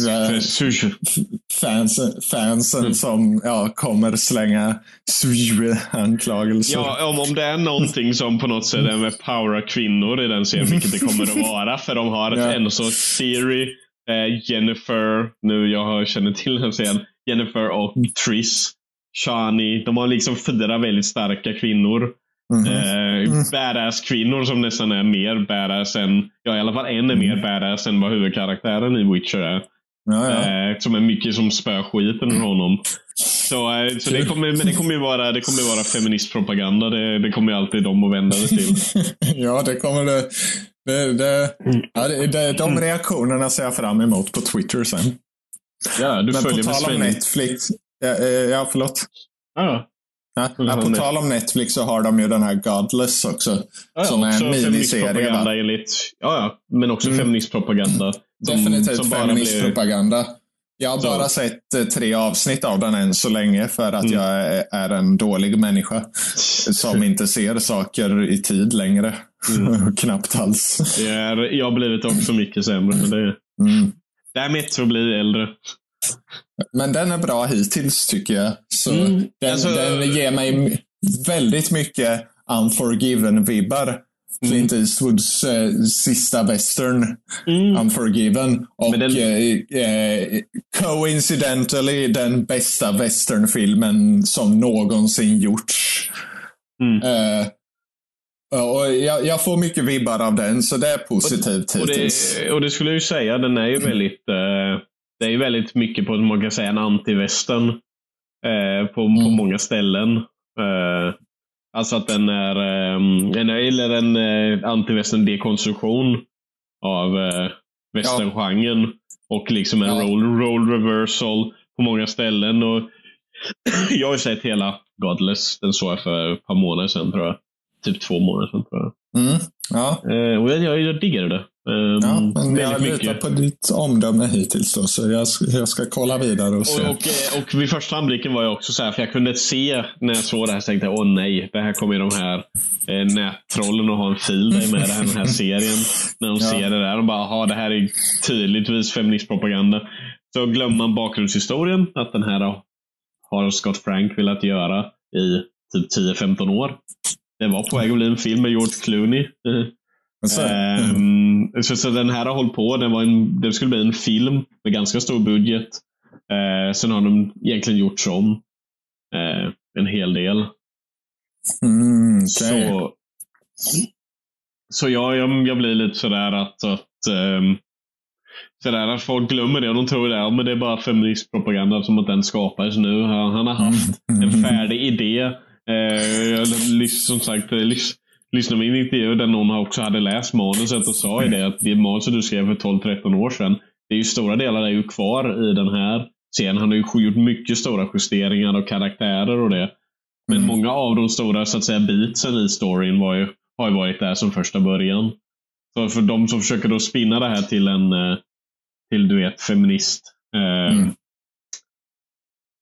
Speaker 1: fansen, fansen
Speaker 2: Mm.
Speaker 1: som ja, kommer slänga anklagelser.
Speaker 2: Ja, om, om det är någonting som på något sätt är med power kvinnor i den serien, vilket det kommer att vara. För de har
Speaker 1: Ja.
Speaker 2: ändå så Siri, eh, Jennifer, nu jag har- känner till den serien, Jennifer och Triss, Shani. De har liksom fyra väldigt starka kvinnor.
Speaker 1: Mhm.
Speaker 2: Eh, Badass-kvinnor som nästan är mer badass än, ja i alla fall en är mer badass än vad huvudkaraktären i Witcher är.
Speaker 1: ja, ja.
Speaker 2: Eh, som är mycket som spöar skiten ur honom. Så, eh, så det, kommer, men det kommer ju vara, det kommer vara feministpropaganda. Det, det kommer ju alltid de att vända det till.
Speaker 1: ja, det kommer det. det, det, ja, det, det de reaktionerna ser jag fram emot på Twitter sen.
Speaker 2: Ja, du
Speaker 1: Men på
Speaker 2: följer med
Speaker 1: tal om. Netflix. Ja, eh, ja förlåt.
Speaker 2: Ja,
Speaker 1: Ja, på tal om Netflix så har de ju den här Godless också.
Speaker 2: ja, ja,
Speaker 1: som är en
Speaker 2: också
Speaker 1: miniserie. Va?
Speaker 2: enligt, ja, ja, men också
Speaker 1: Mm.
Speaker 2: feministpropaganda. Som,
Speaker 1: Definitivt
Speaker 2: som
Speaker 1: feministpropaganda. Jag har
Speaker 2: Så.
Speaker 1: bara sett eh, tre avsnitt av den än så länge för att
Speaker 2: Mm.
Speaker 1: jag är, en dålig människa. Som inte ser saker i tid längre.
Speaker 2: Mm.
Speaker 1: Knappt alls.
Speaker 2: Det är, jag har blivit också mycket sämre. Men det,
Speaker 1: Mm.
Speaker 2: det är mitt för att bli äldre.
Speaker 1: Men den är bra hittills tycker jag. Så
Speaker 2: Mm.
Speaker 1: den,
Speaker 2: Alltså-
Speaker 1: den ger mig väldigt mycket Unforgiven-vibbar. Clint Eastwoods eh, sista western,
Speaker 2: Mm.
Speaker 1: Unforgiven. Och
Speaker 2: den-
Speaker 1: eh, eh, coincidentally den bästa westernfilmen som någonsin gjorts.
Speaker 2: Mm.
Speaker 1: Eh, och jag, jag får mycket vibbar av den, så det är positivt
Speaker 2: Och
Speaker 1: hittills.
Speaker 2: det, och det skulle jag ju säga, den är ju väldigt, eh, det är ju väldigt mycket på, man kan säga, en anti-västern. Eh, på, på
Speaker 1: Mm.
Speaker 2: många ställen. Eh, alltså att den är, eh, en, eller en eh, anti-västern dekonstruktion av eh, västerngenren. Och liksom en
Speaker 1: Ja.
Speaker 2: role, role reversal på många ställen. Och jag har ju sett hela Godless. Den såg jag för ett par månader sedan tror jag. Typ två månader sedan tror jag.
Speaker 1: Mm, ja,
Speaker 2: Eh, och jag, jag, jag diggade det. Eh,
Speaker 1: ja, men jag
Speaker 2: väldigt
Speaker 1: litar
Speaker 2: mycket.
Speaker 1: på ditt omdöme hittills då, så jag, jag ska kolla vidare och se.
Speaker 2: Och, och, eh, och vid första anblicken var jag också så här, för jag kunde se när jag såg det här så tänkte jag, åh nej, det här kommer ju de här eh, nättrollen att ha en fil med det här, den här serien. När de
Speaker 1: Ja.
Speaker 2: ser det där, de bara, jaha, det här är tydligtvis feministpropaganda. Så glömmer man bakgrundshistorien, att den här har Scott Frank velat göra i typ 10-15 år. Det var på väg att bli en film med George Clooney. Eh,
Speaker 1: Så,
Speaker 2: så, den här har hållit på. Den, var en, det skulle bli en film med ganska stor budget. Eh, sen har de egentligen gjort om eh, en hel del.
Speaker 1: mm, okej.
Speaker 2: Så, så jag, jag, jag blir lite sådär att, att um, sådär att folk glömmer det och de tror det, ja, men det är bara feministpropaganda som att den skapades nu. Han, han har haft en färdig idé. Eh, jag som sagt, lyssnade i en intervju där någon också hade läst manuset och sa i det att det manuset du skrev för 12-13 år sedan, det är ju stora delar är ju kvar i den här serien. Han har ju gjort mycket stora justeringar och karaktärer och det. Men
Speaker 1: Mm.
Speaker 2: många av de stora så att säga beatsen i storyn var ju, har ju varit där som första början. Så för de som försöker då spinna det här till en eh, till du vet feminist eh,
Speaker 1: Mm.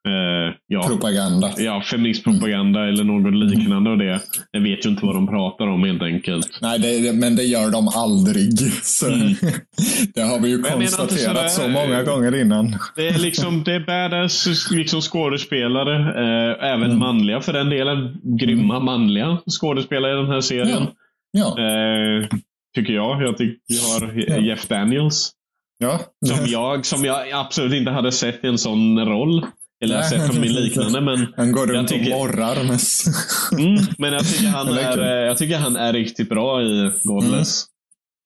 Speaker 2: Eh, ja,
Speaker 1: Propaganda.
Speaker 2: ja, feministpropaganda eller något liknande och det. Jag vet ju inte vad de pratar om helt enkelt.
Speaker 1: Nej, det, men det gör de aldrig. Så, det har vi ju
Speaker 2: Mm. jag inte
Speaker 1: konstaterat så
Speaker 2: sådär-
Speaker 1: många gånger innan.
Speaker 2: Det är liksom det är badass liksom skådespelare. Eh, även
Speaker 1: Mm.
Speaker 2: manliga för den delen. Grymma manliga skådespelare i den här serien.
Speaker 1: Ja,
Speaker 2: Eh, tycker jag. Jag tycker vi har
Speaker 1: Ja.
Speaker 2: Jeff Daniels.
Speaker 1: ja.
Speaker 2: Som jag, som jag absolut inte hade sett i en sån roll. Eller jag har sett honom i liknande, men
Speaker 1: Han går runt
Speaker 2: tycker-
Speaker 1: och morrar mest.
Speaker 2: Mm, men jag tycker, han
Speaker 1: är
Speaker 2: jag tycker han är riktigt bra i Godless.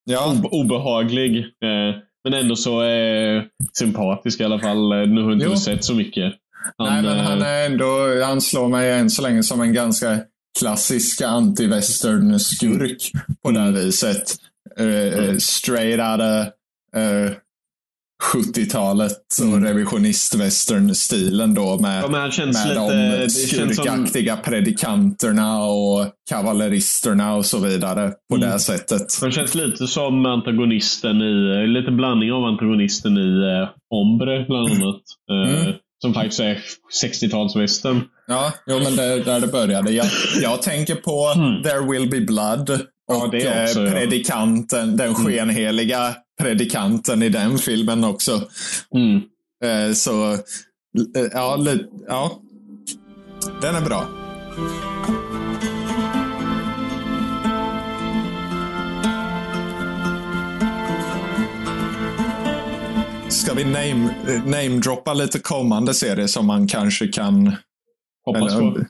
Speaker 1: ja,
Speaker 2: Obe- obehaglig. Eh, men ändå så eh, sympatisk i alla fall. Eh, Nu har inte
Speaker 1: Jo.
Speaker 2: sett så mycket. Han,
Speaker 1: nej men
Speaker 2: eh,
Speaker 1: han är ändå, han slår mig än så länge som en ganska klassisk anti-western-skurk på det här viset. Uh, straight out of eh, 70-talet och revisionist-western-stilen då med,
Speaker 2: Ja,
Speaker 1: med
Speaker 2: lite-
Speaker 1: de
Speaker 2: känns som-
Speaker 1: skurkaktiga predikanterna och kavalleristerna och så vidare på
Speaker 2: Mm.
Speaker 1: det sättet.
Speaker 2: Han känns lite som antagonisten i, eh, lite blandning av antagonisten i eh, Ombre bland annat. Eh,
Speaker 1: Mm.
Speaker 2: Som faktiskt är 60-talsvästern.
Speaker 1: Ja, jo, men det där det började. Jag, jag tänker på There will be blood
Speaker 2: Mm. Ja, det
Speaker 1: eh,
Speaker 2: också, ja.
Speaker 1: predikanten, den skenheliga predikanten i den filmen också.
Speaker 2: Mm.
Speaker 1: Eh, så, eh, ja, ja. Den är bra. Ska vi name, eh, namedroppa lite kommande serier som man kanske kan
Speaker 2: Hoppas
Speaker 1: eller,
Speaker 2: på.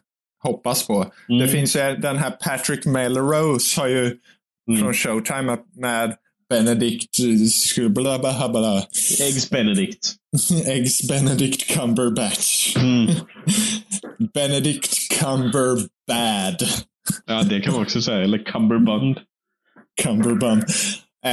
Speaker 1: Hoppas på.
Speaker 2: Mm.
Speaker 1: Det finns ju den här Patrick Melrose har ju
Speaker 2: Mm.
Speaker 1: från Showtime med Benedict eh, skulle bla bla bla.
Speaker 2: Eggs Benedict.
Speaker 1: Eggs Benedict Cumberbatch.
Speaker 2: Mm.
Speaker 1: Benedict Cumberbad.
Speaker 2: Ja, det kan man också säga. Eller Cumberbund.
Speaker 1: Cumberbund.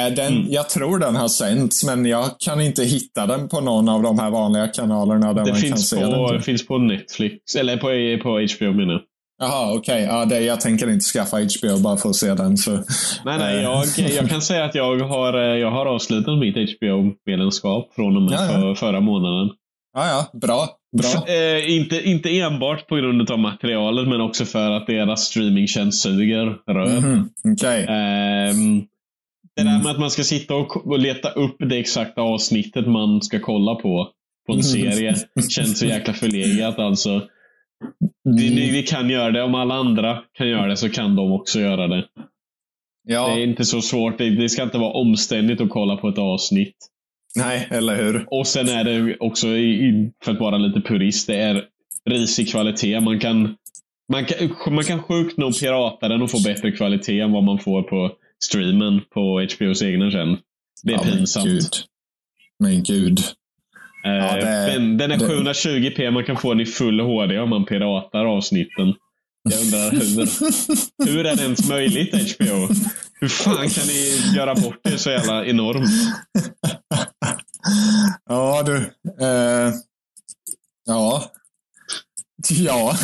Speaker 1: Eh, Den,
Speaker 2: Mm.
Speaker 1: Jag tror den har sänts, men jag kan inte hitta den på någon av de här vanliga kanalerna där
Speaker 2: Det
Speaker 1: man kan se
Speaker 2: på,
Speaker 1: den.
Speaker 2: finns på Netflix. Eller på, på HBO menar jag.
Speaker 1: Jaha, okej. Ja, det- jag tänker inte skaffa HBO bara för att se den. Så.
Speaker 2: Nej, nej.
Speaker 1: Eh.
Speaker 2: Jag, jag kan säga att jag har, eh, jag har avslutat mitt HBO-medlemskap från och med
Speaker 1: Ja, ja.
Speaker 2: För, förra månaden.
Speaker 1: Ja, ja. Bra. Bra.
Speaker 2: Eh, inte, inte enbart på grund av materialet, men också för att deras streamingtjänst suger röv.
Speaker 1: Mhm, Okej.
Speaker 2: Ehm, det
Speaker 1: Mm.
Speaker 2: där med att man ska sitta och, leta upp det exakta avsnittet man ska kolla på, på en
Speaker 1: Mm.
Speaker 2: serie, känns så jäkla förlegat alltså. Vi,
Speaker 1: Mm.
Speaker 2: vi, kan göra det. Om alla andra kan göra det så kan de också göra det.
Speaker 1: Ja,
Speaker 2: Det är inte så svårt. Det, det ska inte vara omständigt att kolla på ett avsnitt.
Speaker 1: nej, eller hur?
Speaker 2: Och sen är det också, för att vara lite purist, det är risig kvalitet. Man kan, man kan, man kan sjukt nog pirata den och få bättre kvalitet än vad man får på streamen på HBOs egna tjänst. Det är
Speaker 1: Ja, men
Speaker 2: pinsamt.
Speaker 1: Gud. Men gud.
Speaker 2: Eh,
Speaker 1: Ja, det-
Speaker 2: den, den är
Speaker 1: det-
Speaker 2: 720p. Man kan få den i full HD om man piratar avsnitten. Jag undrar hur, hur är det ens möjligt HBO? Hur fan kan ni göra bort det så jävla enormt?
Speaker 1: Ja, du. Eh, ja. Ja.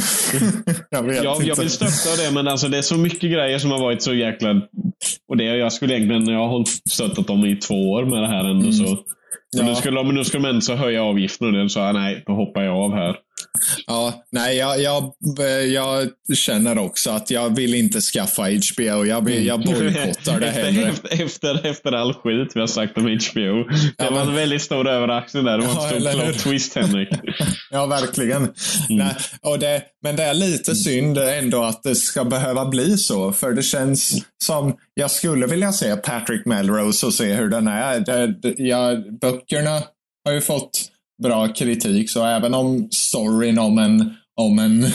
Speaker 1: jag vet
Speaker 2: Jag, jag
Speaker 1: inte.
Speaker 2: vill stötta det, men alltså det är så mycket grejer som har varit så jäkla... Och det, jag skulle egentligen... Jag har stöttat dem i två år med det här ändå. Så. Men
Speaker 1: Mm. Ja.
Speaker 2: nu skulle, men nu skulle de ändå så höja avgiften och det jag nej, då hoppar jag av här.
Speaker 1: Ja, nej, jag, jag, jag känner också att jag vill inte skaffa HBO. Jag, vill, jag bojkottar det
Speaker 2: efter,
Speaker 1: hellre.
Speaker 2: efter, efter, efter all skit vi har sagt om HBO. Det
Speaker 1: Ja,
Speaker 2: var en väldigt stor överraskning där. Det var
Speaker 1: Ja,
Speaker 2: en
Speaker 1: eller
Speaker 2: stor plot twist, Henrik.
Speaker 1: Ja, verkligen.
Speaker 2: Mm.
Speaker 1: Nej, och det, men det är lite synd ändå att det ska behöva bli så. För det känns som, jag skulle vilja se Patrick Melrose och se hur den är. Det, det, ja, böckerna har ju fått bra kritik, så även om storyn om en, om en,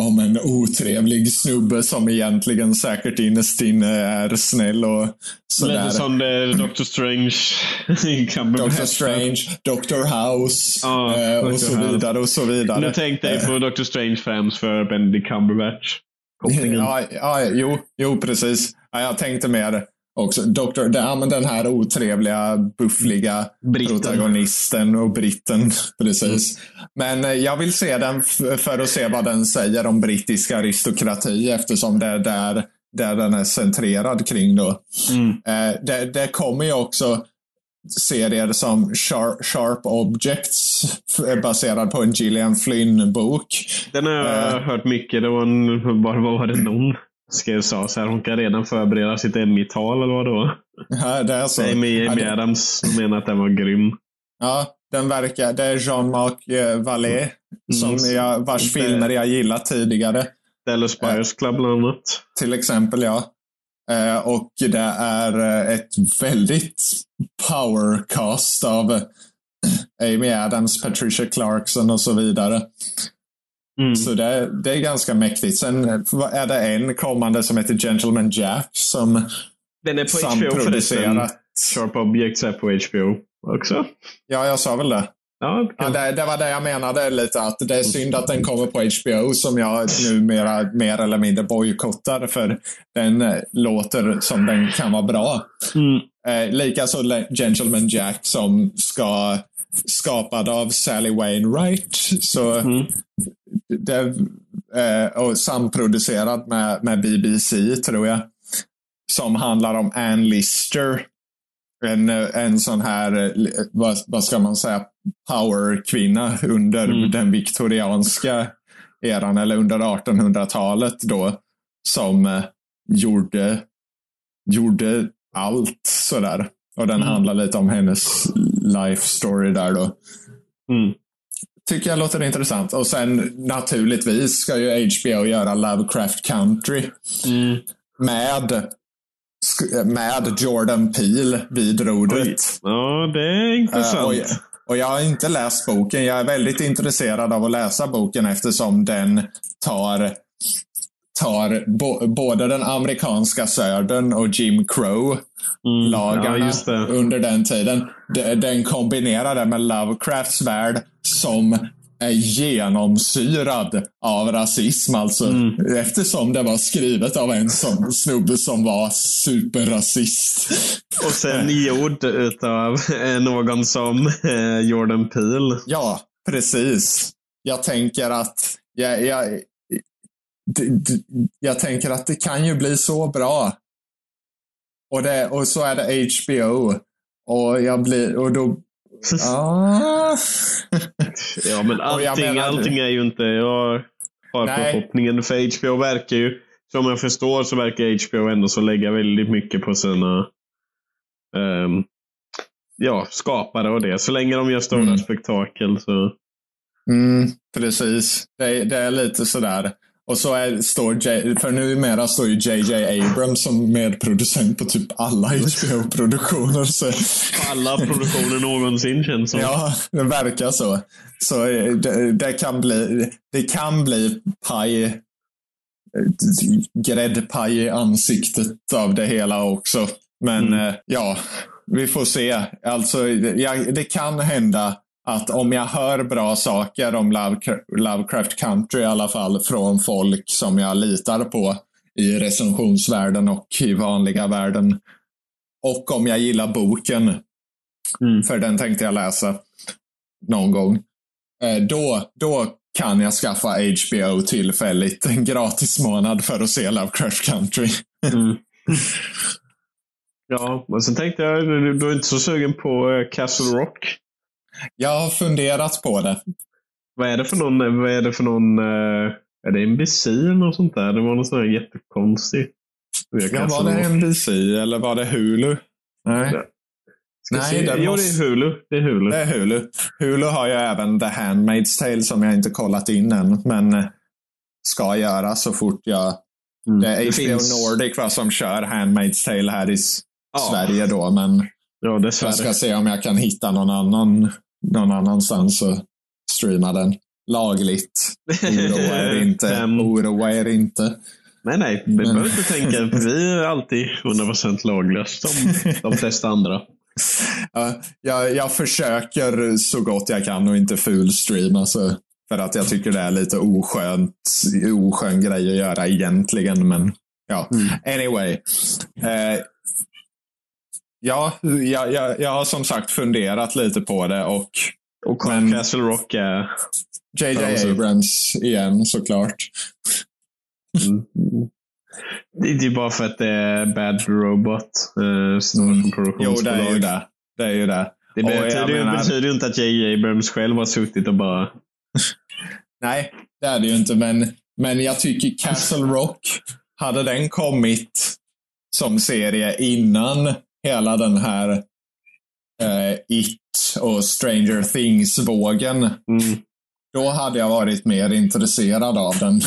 Speaker 1: om en otrevlig snubbe som egentligen säkert innerst inne är snäll och sådär.
Speaker 2: Lite som det, Doctor Strange.
Speaker 1: Doctor Strange, Doctor House
Speaker 2: Ja,
Speaker 1: eh, och
Speaker 2: Dr.
Speaker 1: så
Speaker 2: House.
Speaker 1: vidare och så vidare.
Speaker 2: Nu tänkte jag på Doctor Strange främst för Benedict Cumberbatch.
Speaker 1: Ja, ja, jo, jo, precis. Ja, jag tänkte mer också. Doktor, det, ja, men den här otrevliga, buffliga
Speaker 2: Britten.
Speaker 1: protagonisten och britten. Precis. Men eh, jag vill se den för att se vad den säger om brittisk aristokrati eftersom det är där, där den är centrerad kring. Då.
Speaker 2: Mm.
Speaker 1: Eh, det, det kommer ju också serier som Sharp, Sharp Objects f- baserad på en Gillian Flynn-bok.
Speaker 2: Den har jag
Speaker 1: Eh.
Speaker 2: hört mycket. Det var, en, vad var det någon skrev sa så här, hon kan redan förbereda sitt Emmy-tal eller vad då?
Speaker 1: Ja, det är så.
Speaker 2: Amy,
Speaker 1: Ja,
Speaker 2: Amy
Speaker 1: det-
Speaker 2: Adams menar att den var grym.
Speaker 1: Ja, den verkar, det är Jean-Marc eh, Vallée, som
Speaker 2: Mm.
Speaker 1: jag, vars
Speaker 2: Det-
Speaker 1: filmer jag gillat tidigare.
Speaker 2: Dallas Buyers Club bland annat.
Speaker 1: Till exempel, ja. Eh, och det är eh, ett väldigt powercast av Amy Adams, Patricia Clarkson och så vidare.
Speaker 2: Mm.
Speaker 1: Så det, det är ganska mäktigt. Sen är det en kommande som heter Gentleman Jack som
Speaker 2: Den är på HBO förresten. Sharp Objects är på HBO också.
Speaker 1: Ja, jag sa väl det.
Speaker 2: Ja,
Speaker 1: Ja, det, det var det jag menade lite, att det är synd att den kommer på HBO som jag numera mer eller mindre bojkottar för den eh, låter som den kan vara bra.
Speaker 2: Mm.
Speaker 1: Eh, Likaså Le- Gentleman Jack som ska skapad av Sally Wainwright. Så
Speaker 2: Mm.
Speaker 1: Det, eh, och samproducerad med, med BBC tror jag. Som handlar om Ann Lister. En, en sån här, eh, vad, vad ska man säga, powerkvinna under
Speaker 2: Mm.
Speaker 1: den viktorianska eran, eller under 1800-talet då. Som eh, gjorde, gjorde allt sådär. Och den
Speaker 2: Mm.
Speaker 1: handlar lite om hennes life story där då.
Speaker 2: Mm.
Speaker 1: Tycker jag låter intressant. Och sen naturligtvis ska ju HBO göra Lovecraft Country.
Speaker 2: Mm.
Speaker 1: Med, med Jordan Peele vid rodret.
Speaker 2: Ja, det är intressant.
Speaker 1: Eh, och, jag- och jag har inte läst boken. Jag är väldigt intresserad av att läsa boken eftersom den tar, tar bo, både den amerikanska södern och Jim Crow. Lagarna
Speaker 2: Ja,
Speaker 1: under den tiden. De- Den kombinerar det med Lovecrafts värld som är genomsyrad av rasism. Alltså,
Speaker 2: Mm.
Speaker 1: Eftersom det var skrivet av en som, snubbe som var superrasist.
Speaker 2: Och sen gjord utav eh, någon som eh, Jordan Peele.
Speaker 1: Ja, precis. Jag tänker att jag, jag, jag tänker att det kan ju bli så bra. Och, det, och så är det HBO. Och jag blir, och då, ah.
Speaker 2: Ja, men allting, allting är ju inte... Jag har
Speaker 1: Nej.
Speaker 2: förhoppningen. För HBO verkar ju, som jag förstår, så verkar HBO ändå så lägga väldigt mycket på sina ehm, ja, skapare och det. Så länge de gör stora
Speaker 1: Mm.
Speaker 2: spektakel så...
Speaker 1: Mm, precis. Det, det är lite sådär. Och så är, står J, för numera står ju JJ Abrams som medproducent på typ alla HBO-produktioner. Så,
Speaker 2: Alla produktioner någonsin känns som.
Speaker 1: ja, det verkar så. Så eh, det, det kan bli, det kan bli paj, eh, gräddpaj i ansiktet av det hela också. Men eh, ja, vi får se. Alltså, ja, det kan hända att om jag hör bra saker om Lovecraft, Country i alla fall från folk som jag litar på i recensionsvärlden och i vanliga världen. Och om jag gillar boken,
Speaker 2: Mm.
Speaker 1: för den tänkte jag läsa någon gång. Eh, Då, då kan jag skaffa HBO tillfälligt en gratis månad för att se Lovecraft Country.
Speaker 2: Mm. Ja, men sen tänkte jag, du, du är inte så sugen på eh, Castle Rock?
Speaker 1: Jag har funderat på det.
Speaker 2: Vad är det för någon, vad är det för någon, eh, är det NBC eller något sånt där? Det var något sånt där jättekonstigt.
Speaker 1: Ja, var det. NBC eller var det Hulu? Nej,
Speaker 2: Ja.
Speaker 1: Nej, den
Speaker 2: Jo,
Speaker 1: måste-
Speaker 2: det är Hulu. Det är Hulu.
Speaker 1: det är Hulu. Hulu har ju även The Handmaid's Tale som jag inte kollat in än, men eh, ska göra så fort jag...
Speaker 2: Mm.
Speaker 1: Det är
Speaker 2: Det
Speaker 1: HBO
Speaker 2: finns-
Speaker 1: Nordic va, som kör Handmaid's Tale här i
Speaker 2: Ja.
Speaker 1: Sverige då, men
Speaker 2: Ja, dessvärre.
Speaker 1: jag ska se om jag kan hitta någon annan någon annanstans och streama den. Lagligt. Oroa er inte. Oroa er inte.
Speaker 2: Nej, nej. Vi behöver inte tänka. Vi är alltid 100% laglöst som de flesta andra.
Speaker 1: Ja, jag, jag försöker så gott jag kan och inte fulstreama. Alltså, för att jag tycker det är lite oskönt, oskön grej att göra egentligen. Men ja, anyway. Eh, ja, jag, jag, jag har som sagt funderat lite på det och
Speaker 2: Och
Speaker 1: Men-
Speaker 2: Castle Rock är...
Speaker 1: JJ
Speaker 2: Alltså-
Speaker 1: Abrams igen såklart.
Speaker 2: Mm. Det är ju bara för att det är Bad Robot. Eh, stora
Speaker 1: Mm. Jo, det är ju det. Det är ju det.
Speaker 2: Det betyder, ju-
Speaker 1: menar-
Speaker 2: betyder ju inte att J.J. Abrams själv har suttit och bara...
Speaker 1: Nej, det är det ju inte. Men, men jag tycker Castle Rock, hade den kommit som serie innan hela den här eh, It och Stranger Things-vågen,
Speaker 2: Mm.
Speaker 1: då hade jag varit mer intresserad av den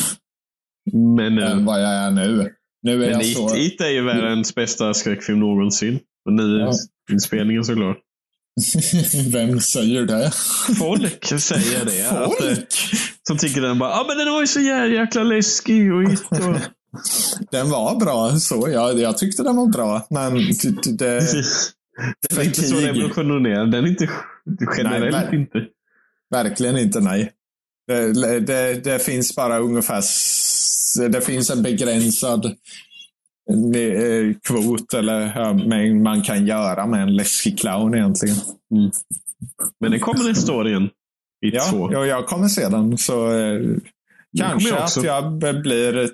Speaker 2: Men, eh,
Speaker 1: än vad jag är nu. Nu är
Speaker 2: men It,
Speaker 1: så...
Speaker 2: It är ju världens bästa skräckfilm någonsin. Och ny
Speaker 1: Ja.
Speaker 2: inspelningen såklart.
Speaker 1: Vem säger det?
Speaker 2: Folk säger det. Att, eh,
Speaker 1: Folk?
Speaker 2: som tycker den bara, ja ah, men den var ju så jäkla läskig och gitt och...
Speaker 1: Den var bra, så jag, jag tyckte den var bra. Men det, det,
Speaker 2: Den är inte så
Speaker 1: Fatigue.
Speaker 2: revolutionerad. Den är inte generellt
Speaker 1: Nej, men-
Speaker 2: inte.
Speaker 1: verkligen inte nej. Det, det, det finns bara ungefär... Det finns en begränsad eh, kvot eller mängd man kan göra med en läskig clown egentligen.
Speaker 2: Men det kommer nästa år igen. I
Speaker 1: Ja,
Speaker 2: två.
Speaker 1: ja, jag kommer se den. Så eh, kanske
Speaker 2: jag
Speaker 1: att
Speaker 2: också.
Speaker 1: jag blir, eh,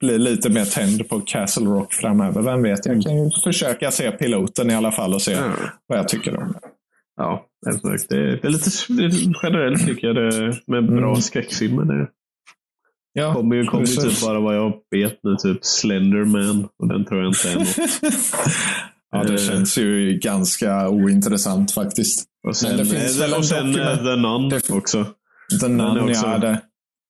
Speaker 1: blir lite mer tänd på Castle Rock framöver. Vem vet, jag kan ju försöka se piloten i alla fall och se
Speaker 2: Ja.
Speaker 1: vad jag tycker om det.
Speaker 2: Ja, exakt. Det, det är lite generellt tycker jag det med bra
Speaker 1: Mm.
Speaker 2: skräckfilmer. Det
Speaker 1: Ja,
Speaker 2: kommer ju, kommer typ bara vad jag vet nu, typ Slenderman. Och den tror jag inte är något.
Speaker 1: ja, det
Speaker 2: Eh.
Speaker 1: känns ju ganska ointressant faktiskt.
Speaker 2: Och sen,
Speaker 1: det finns
Speaker 2: eh,
Speaker 1: väl
Speaker 2: och sen The Nun också.
Speaker 1: Namn,
Speaker 2: också-
Speaker 1: ja, det,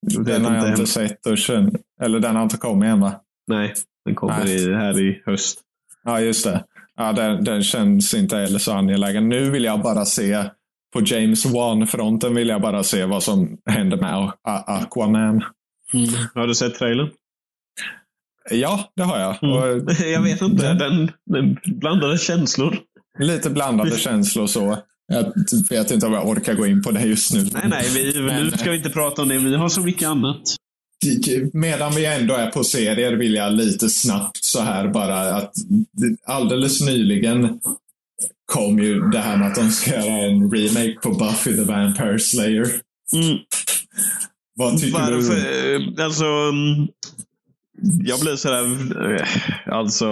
Speaker 1: den har jag
Speaker 2: inte än.
Speaker 1: sett. Känner, eller den har inte kommit än va?
Speaker 2: Nej, den kommer
Speaker 1: Nej.
Speaker 2: i, här i höst.
Speaker 1: Ja, just det. Ja, den, den känns inte heller så angelägen. Nu vill jag bara se, på James Wan-fronten vill jag bara se vad som händer med Aquaman.
Speaker 2: Har du sett trailern?
Speaker 1: Ja, det har jag.
Speaker 2: Mm.
Speaker 1: Och
Speaker 2: Jag vet inte. Den, den blandade känslor.
Speaker 1: lite blandade känslor så. Jag vet inte om jag orkar gå in på det just nu.
Speaker 2: Nej, nej. Vi,
Speaker 1: Men-
Speaker 2: nu ska vi inte prata om det. Vi har så mycket annat.
Speaker 1: Medan vi ändå är på serier vill jag lite snabbt så här bara att alldeles nyligen kom ju det här med att de ska göra en remake på Buffy the Vampire Slayer.
Speaker 2: Mm.
Speaker 1: Vad tycker
Speaker 2: Varför?
Speaker 1: du?
Speaker 2: eh, Alltså, mm, jag blir sådär... eh, Alltså,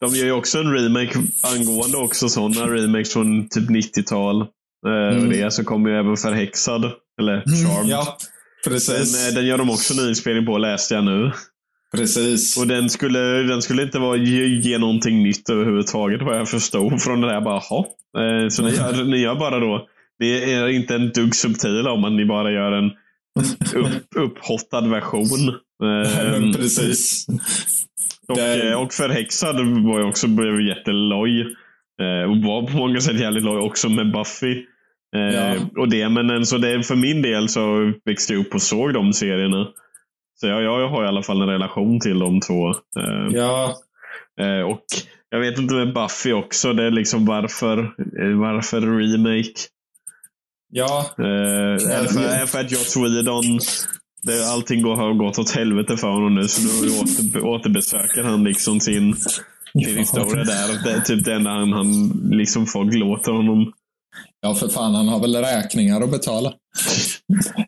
Speaker 2: de gör ju också en remake angående också sådana remakes från typ 90-tal. Eh,
Speaker 1: Mm.
Speaker 2: Och det så kommer ju även Förhäxad, eller Charmed.
Speaker 1: Ja,
Speaker 2: Den,
Speaker 1: precis.
Speaker 2: eh, den gör de också nyinspelning på, läste jag nu.
Speaker 1: precis.
Speaker 2: Och den skulle, den skulle inte vara, ge, ge någonting nytt överhuvudtaget vad jag förstod från det där. Bara, eh, Så ni gör, ni gör bara då, det är inte en dugg subtila om att ni bara gör en upp, upphottad version. Eh,
Speaker 1: Men precis.
Speaker 2: Och,
Speaker 1: det-
Speaker 2: eh, och Förhäxad var ju också blev jätteloj. Eh, och var på många sätt jävligt loj också med Buffy. Eh,
Speaker 1: Ja.
Speaker 2: och det, men en- så det, för min del så växte jag upp och såg de serierna. Så jag, jag har i alla fall en relation till de två. Eh,
Speaker 1: Ja,
Speaker 2: Eh, och jag vet inte med Buffy också. Det är liksom varför, eh, varför remake?
Speaker 1: ja,
Speaker 2: Eh, är, det för, är det för att Joss Whedon, det, allting går, har gått åt helvete för honom nu. Så nu åter, återbesöker han liksom sin, sin historia där. Det är typ det enda han, han liksom folk låter honom.
Speaker 1: ja, för fan, han har väl räkningar att betala.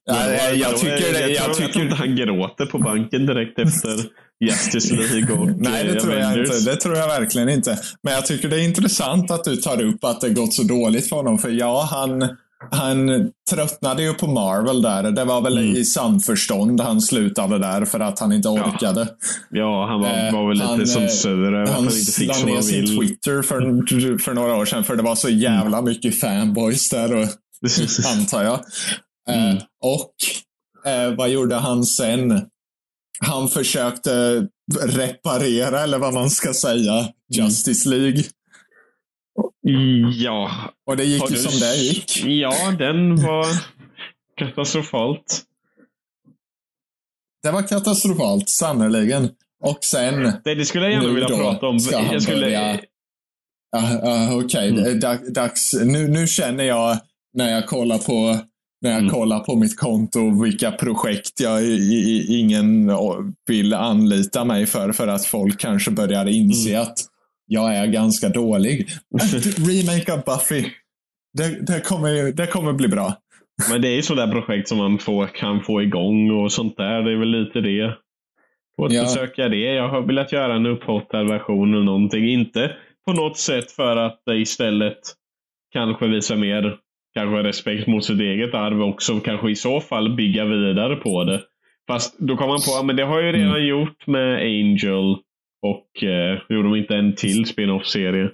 Speaker 1: Ja, jag, jag tycker,
Speaker 2: jag,
Speaker 1: jag tycker
Speaker 2: inte han gråter på banken direkt efter Justice League och
Speaker 1: Nej, det tror jag inte. Det tror jag verkligen inte. Men jag tycker det är intressant att du tar upp att det gått så dåligt för honom. För ja, han, han tröttnade ju på Marvel där. Det var väl
Speaker 2: Mm.
Speaker 1: i samförstånd han slutade där för att han inte orkade.
Speaker 2: Ja, han var,
Speaker 1: Eh,
Speaker 2: var väl lite
Speaker 1: han,
Speaker 2: som
Speaker 1: eh,
Speaker 2: över att
Speaker 1: Han
Speaker 2: han inte fick som
Speaker 1: ner
Speaker 2: han
Speaker 1: sin
Speaker 2: vill.
Speaker 1: Twitter för, för några år sedan för det var så jävla mycket fanboys där. Och, antar jag.
Speaker 2: Mm.
Speaker 1: Eh, och eh, vad gjorde han sen? Han försökte reparera, eller vad man ska säga, Justice League.
Speaker 2: Ja,
Speaker 1: Och det gick ju
Speaker 2: du-
Speaker 1: som det gick.
Speaker 2: Ja, den var katastrofalt.
Speaker 1: Det var katastrofalt, sannerligen. Och sen,
Speaker 2: Det, det skulle jag gärna
Speaker 1: Nu
Speaker 2: vilja
Speaker 1: då
Speaker 2: prata om.
Speaker 1: ska han
Speaker 2: Jag skulle,
Speaker 1: börja- ja, ja, okej,
Speaker 2: Mm.
Speaker 1: det är dag- dags. Nu, nu känner jag, när jag kollar på när jag
Speaker 2: Mm.
Speaker 1: kollar på mitt konto vilka projekt jag i, i, ingen vill anlita mig för, för att folk kanske börjar inse
Speaker 2: Mm.
Speaker 1: att jag är ganska dålig. Remake av Buffy. Det, det, kommer, det kommer bli bra.
Speaker 2: Men det är ju sådana projekt som man får, kan få igång och sånt där. Det är väl lite det. Får
Speaker 1: Ja.
Speaker 2: försöka det. Jag har velat göra en upphottad version eller någonting. Inte på något sätt för att istället kanske visa mer kanske respekt mot sitt eget arv också. Kanske i så fall bygga vidare på det. Fast då kommer man på att men det har jag ju redan
Speaker 1: Mm.
Speaker 2: gjort med Angel och eh, gjorde de inte en till spin-off-serie.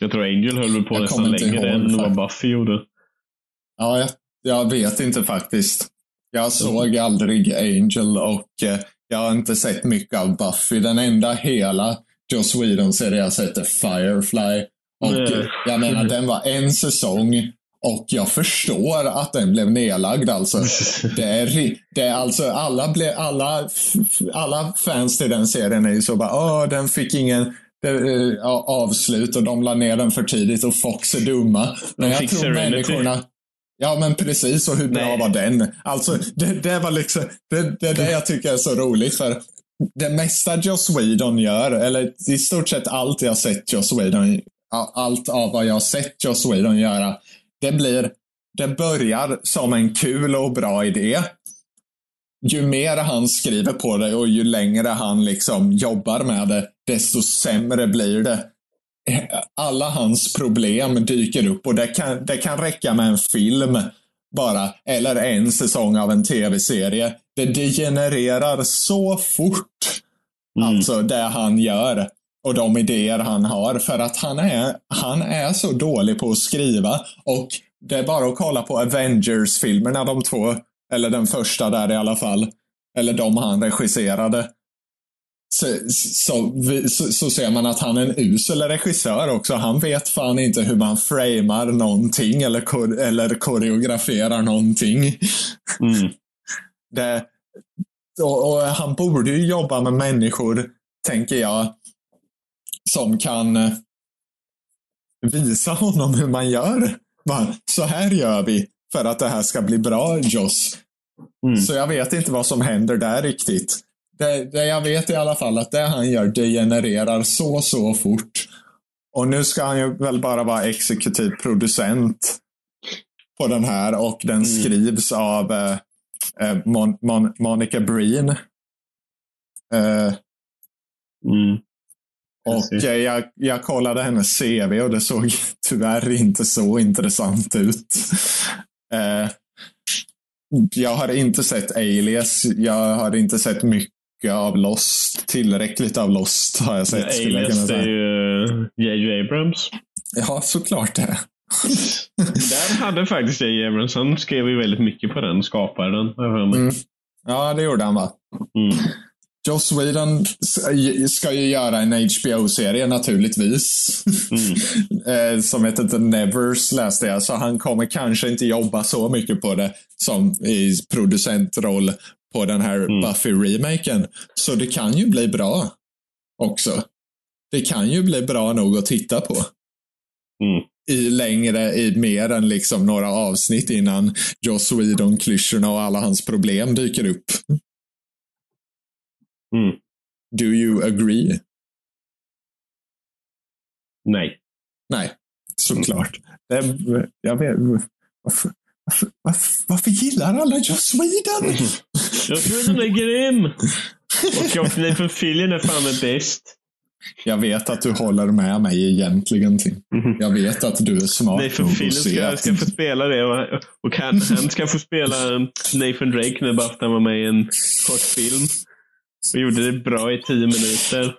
Speaker 2: Jag tror Angel höll på
Speaker 1: Jag
Speaker 2: nästan längre
Speaker 1: ihåg,
Speaker 2: än vad. Buffy gjorde.
Speaker 1: Ja, jag, jag vet inte faktiskt. Jag såg aldrig Angel och eh, jag har inte sett mycket av Buffy. Den enda hela Joss Whedon-serie jag sett är Firefly. Och
Speaker 2: Nej.
Speaker 1: jag menar, den var en säsong och jag förstår att den blev nedlagd alltså. Det är, det är alltså alla, ble, alla, alla fans till den serien är ju så bara, åh, den fick ingen det, eh, ja, avslut och de la ner den för tidigt och Fox är dumma. Men jag tror människorna Ja, men precis. Och hur bra
Speaker 2: Nej.
Speaker 1: var den? Alltså, det, det var liksom, det, det är det jag tycker är så roligt. För det mesta Joss Whedon gör, eller i stort sett allt jag sett Joss Whedon, allt av vad jag sett Joss Whedon göra, det blir, det börjar som en kul och bra idé. Ju mer han skriver på det och ju längre han liksom jobbar med det, desto sämre blir det alla hans problem dyker upp och det kan, det kan räcka med en film bara, eller en säsong av en tv-serie. Det degenererar så fort, alltså det han gör och de idéer han har, för att han är, han är så dålig på att skriva och det är bara att kolla på Avengers-filmerna, de två, eller den första där i alla fall, eller de han regisserade så, så, så, så ser man att han är en usel regissör också. Han vet fan inte hur man framar någonting eller, kor, eller koreograferar någonting.
Speaker 2: Mm.
Speaker 1: Det, och, och han borde ju jobba med människor, tänker jag, som kan eh, visa honom hur man gör. Bara, så här gör vi för att det här ska bli bra, Joss.
Speaker 2: Mm.
Speaker 1: Så jag vet inte vad som händer där riktigt. Det, det jag vet i alla fall att det han gör degenererar så, så fort. Och nu ska han ju väl bara vara exekutiv producent på den här och den skrivs av eh, eh, Mon, Mon, Monica Breen. Eh,
Speaker 2: Mm.
Speaker 1: Och jag, jag kollade hennes CV och det såg tyvärr inte så intressant ut. Eh, jag har inte sett Alias. Jag har inte sett mycket av Lost. Tillräckligt av Lost har jag sett. kunna
Speaker 2: Alias, det är ju J.J. Abrams.
Speaker 1: Ja, såklart det.
Speaker 2: Där hade faktiskt J.J. Abrams, han skrev ju väldigt mycket på den, för mig.
Speaker 1: Mm. Ja, det gjorde han va?
Speaker 2: Mm.
Speaker 1: Joss Whedon ska ju göra en HBO-serie naturligtvis. Eh, som heter The Nevers läste jag, så han kommer kanske inte jobba så mycket på det som i producentroll på den här Buffy-remaken. Så det kan ju bli bra också. Det kan ju bli bra nog att titta på.
Speaker 2: Mm.
Speaker 1: I längre, i mer än liksom några avsnitt innan Joss Whedon-klyschorna och alla hans problem dyker upp.
Speaker 2: Mm.
Speaker 1: Do you agree?
Speaker 2: Nej.
Speaker 1: Nej, såklart. Det, jag vet, varför, varför, varför, varför gillar alla Joss Whedon?
Speaker 2: Jag tror den är grym! Och jag Nathan Fillion är fan med bäst.
Speaker 1: Jag vet att du håller med mig egentligen, Tim. Jag vet att du är smart att
Speaker 2: Fillion
Speaker 1: se
Speaker 2: ska,
Speaker 1: att-
Speaker 2: ska få spela det och, och han, han ska få spela Nathan Drake för att han var med i en kortfilm. Och gjorde det bra i tio minuter.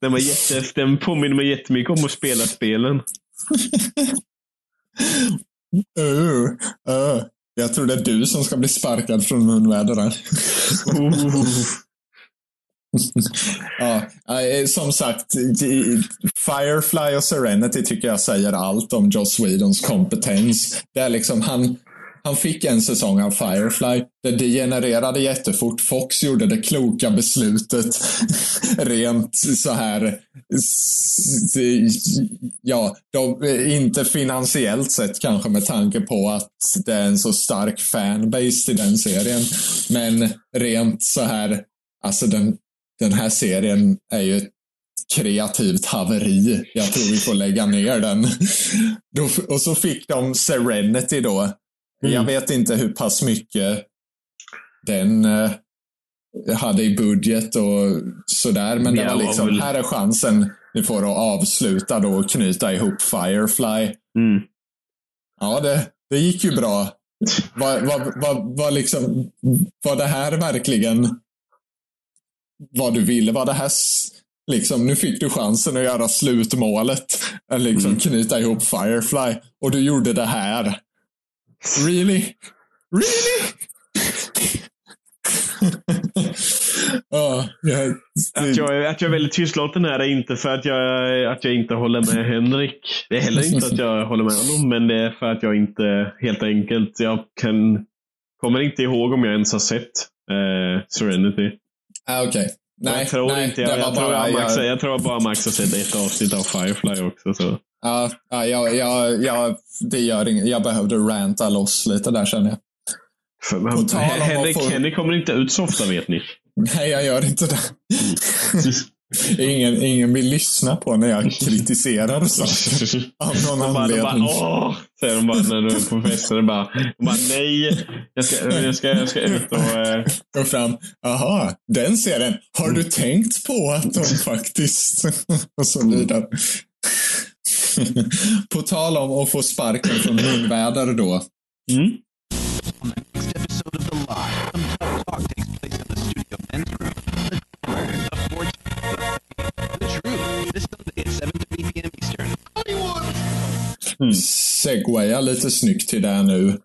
Speaker 2: Den, var jätte, den påminner mig jättemycket om att spela spelen.
Speaker 1: Uh, uh. Jag tror det är du som ska bli sparkad från munvädren. ja, eh, som sagt, Firefly och Serenity tycker jag säger allt om Joss Whedons kompetens. Det är liksom han, han fick en säsong av Firefly. Det degenererade jättefort. Fox gjorde det kloka beslutet rent så här ja, de, inte finansiellt sett kanske med tanke på att det är en så stark fanbase till den serien. Men rent så här, alltså den, den här serien är ju ett kreativt haveri. Jag tror vi får lägga ner den. Och så fick de Serenity då. Jag vet inte hur pass mycket den eh, hade i budget och sådär. Men det var liksom, här är chansen ni får att avsluta då och knyta ihop Firefly.
Speaker 2: Mm.
Speaker 1: Ja, det, det gick ju bra. Var, var, var, var, liksom, var det här verkligen vad du ville? Var det här liksom, nu fick du chansen att göra slutmålet. Liksom knyta ihop Firefly. Och du gjorde det här. Really? Really? Ja. Ja,
Speaker 2: Att jag, att jag är väldigt tystlåten är det inte för att jag, att jag inte håller med Henrik. Det är heller inte att jag håller med honom, men det är för att jag inte, helt enkelt, jag kan, kommer inte ihåg om jag ens har sett eh, Serenity.
Speaker 1: Ah, Okej. Nej,
Speaker 2: jag tror
Speaker 1: nej,
Speaker 2: inte. Jag, jag, tror
Speaker 1: bara...
Speaker 2: bara Max,
Speaker 1: jag,
Speaker 2: jag tror bara Max har sett ett avsnitt av Firefly också. Så.
Speaker 1: Ja, ja, jag, jag, jag, det gör inget. Jag behövde ranta loss lite där känner jag.
Speaker 2: För, Henrik,
Speaker 1: få-
Speaker 2: Henrik kommer inte ut så ofta vet ni.
Speaker 1: Nej, jag gör inte det. ingen, ingen vill lyssna på när jag kritiserar saker. Av någon
Speaker 2: De bara, de bara,
Speaker 1: anledning.
Speaker 2: åh, säger de bara när du är på festen. Bara, de bara nej, jag ska, jag ska, jag ska ut och... Eh,
Speaker 1: Gå fram. Aha, den serien. Har du tänkt på att de faktiskt... och så vidare. på tal om att få sparken från munväder då.
Speaker 2: mm.
Speaker 6: Mm.
Speaker 1: Segwaya lite snyggt till det nu.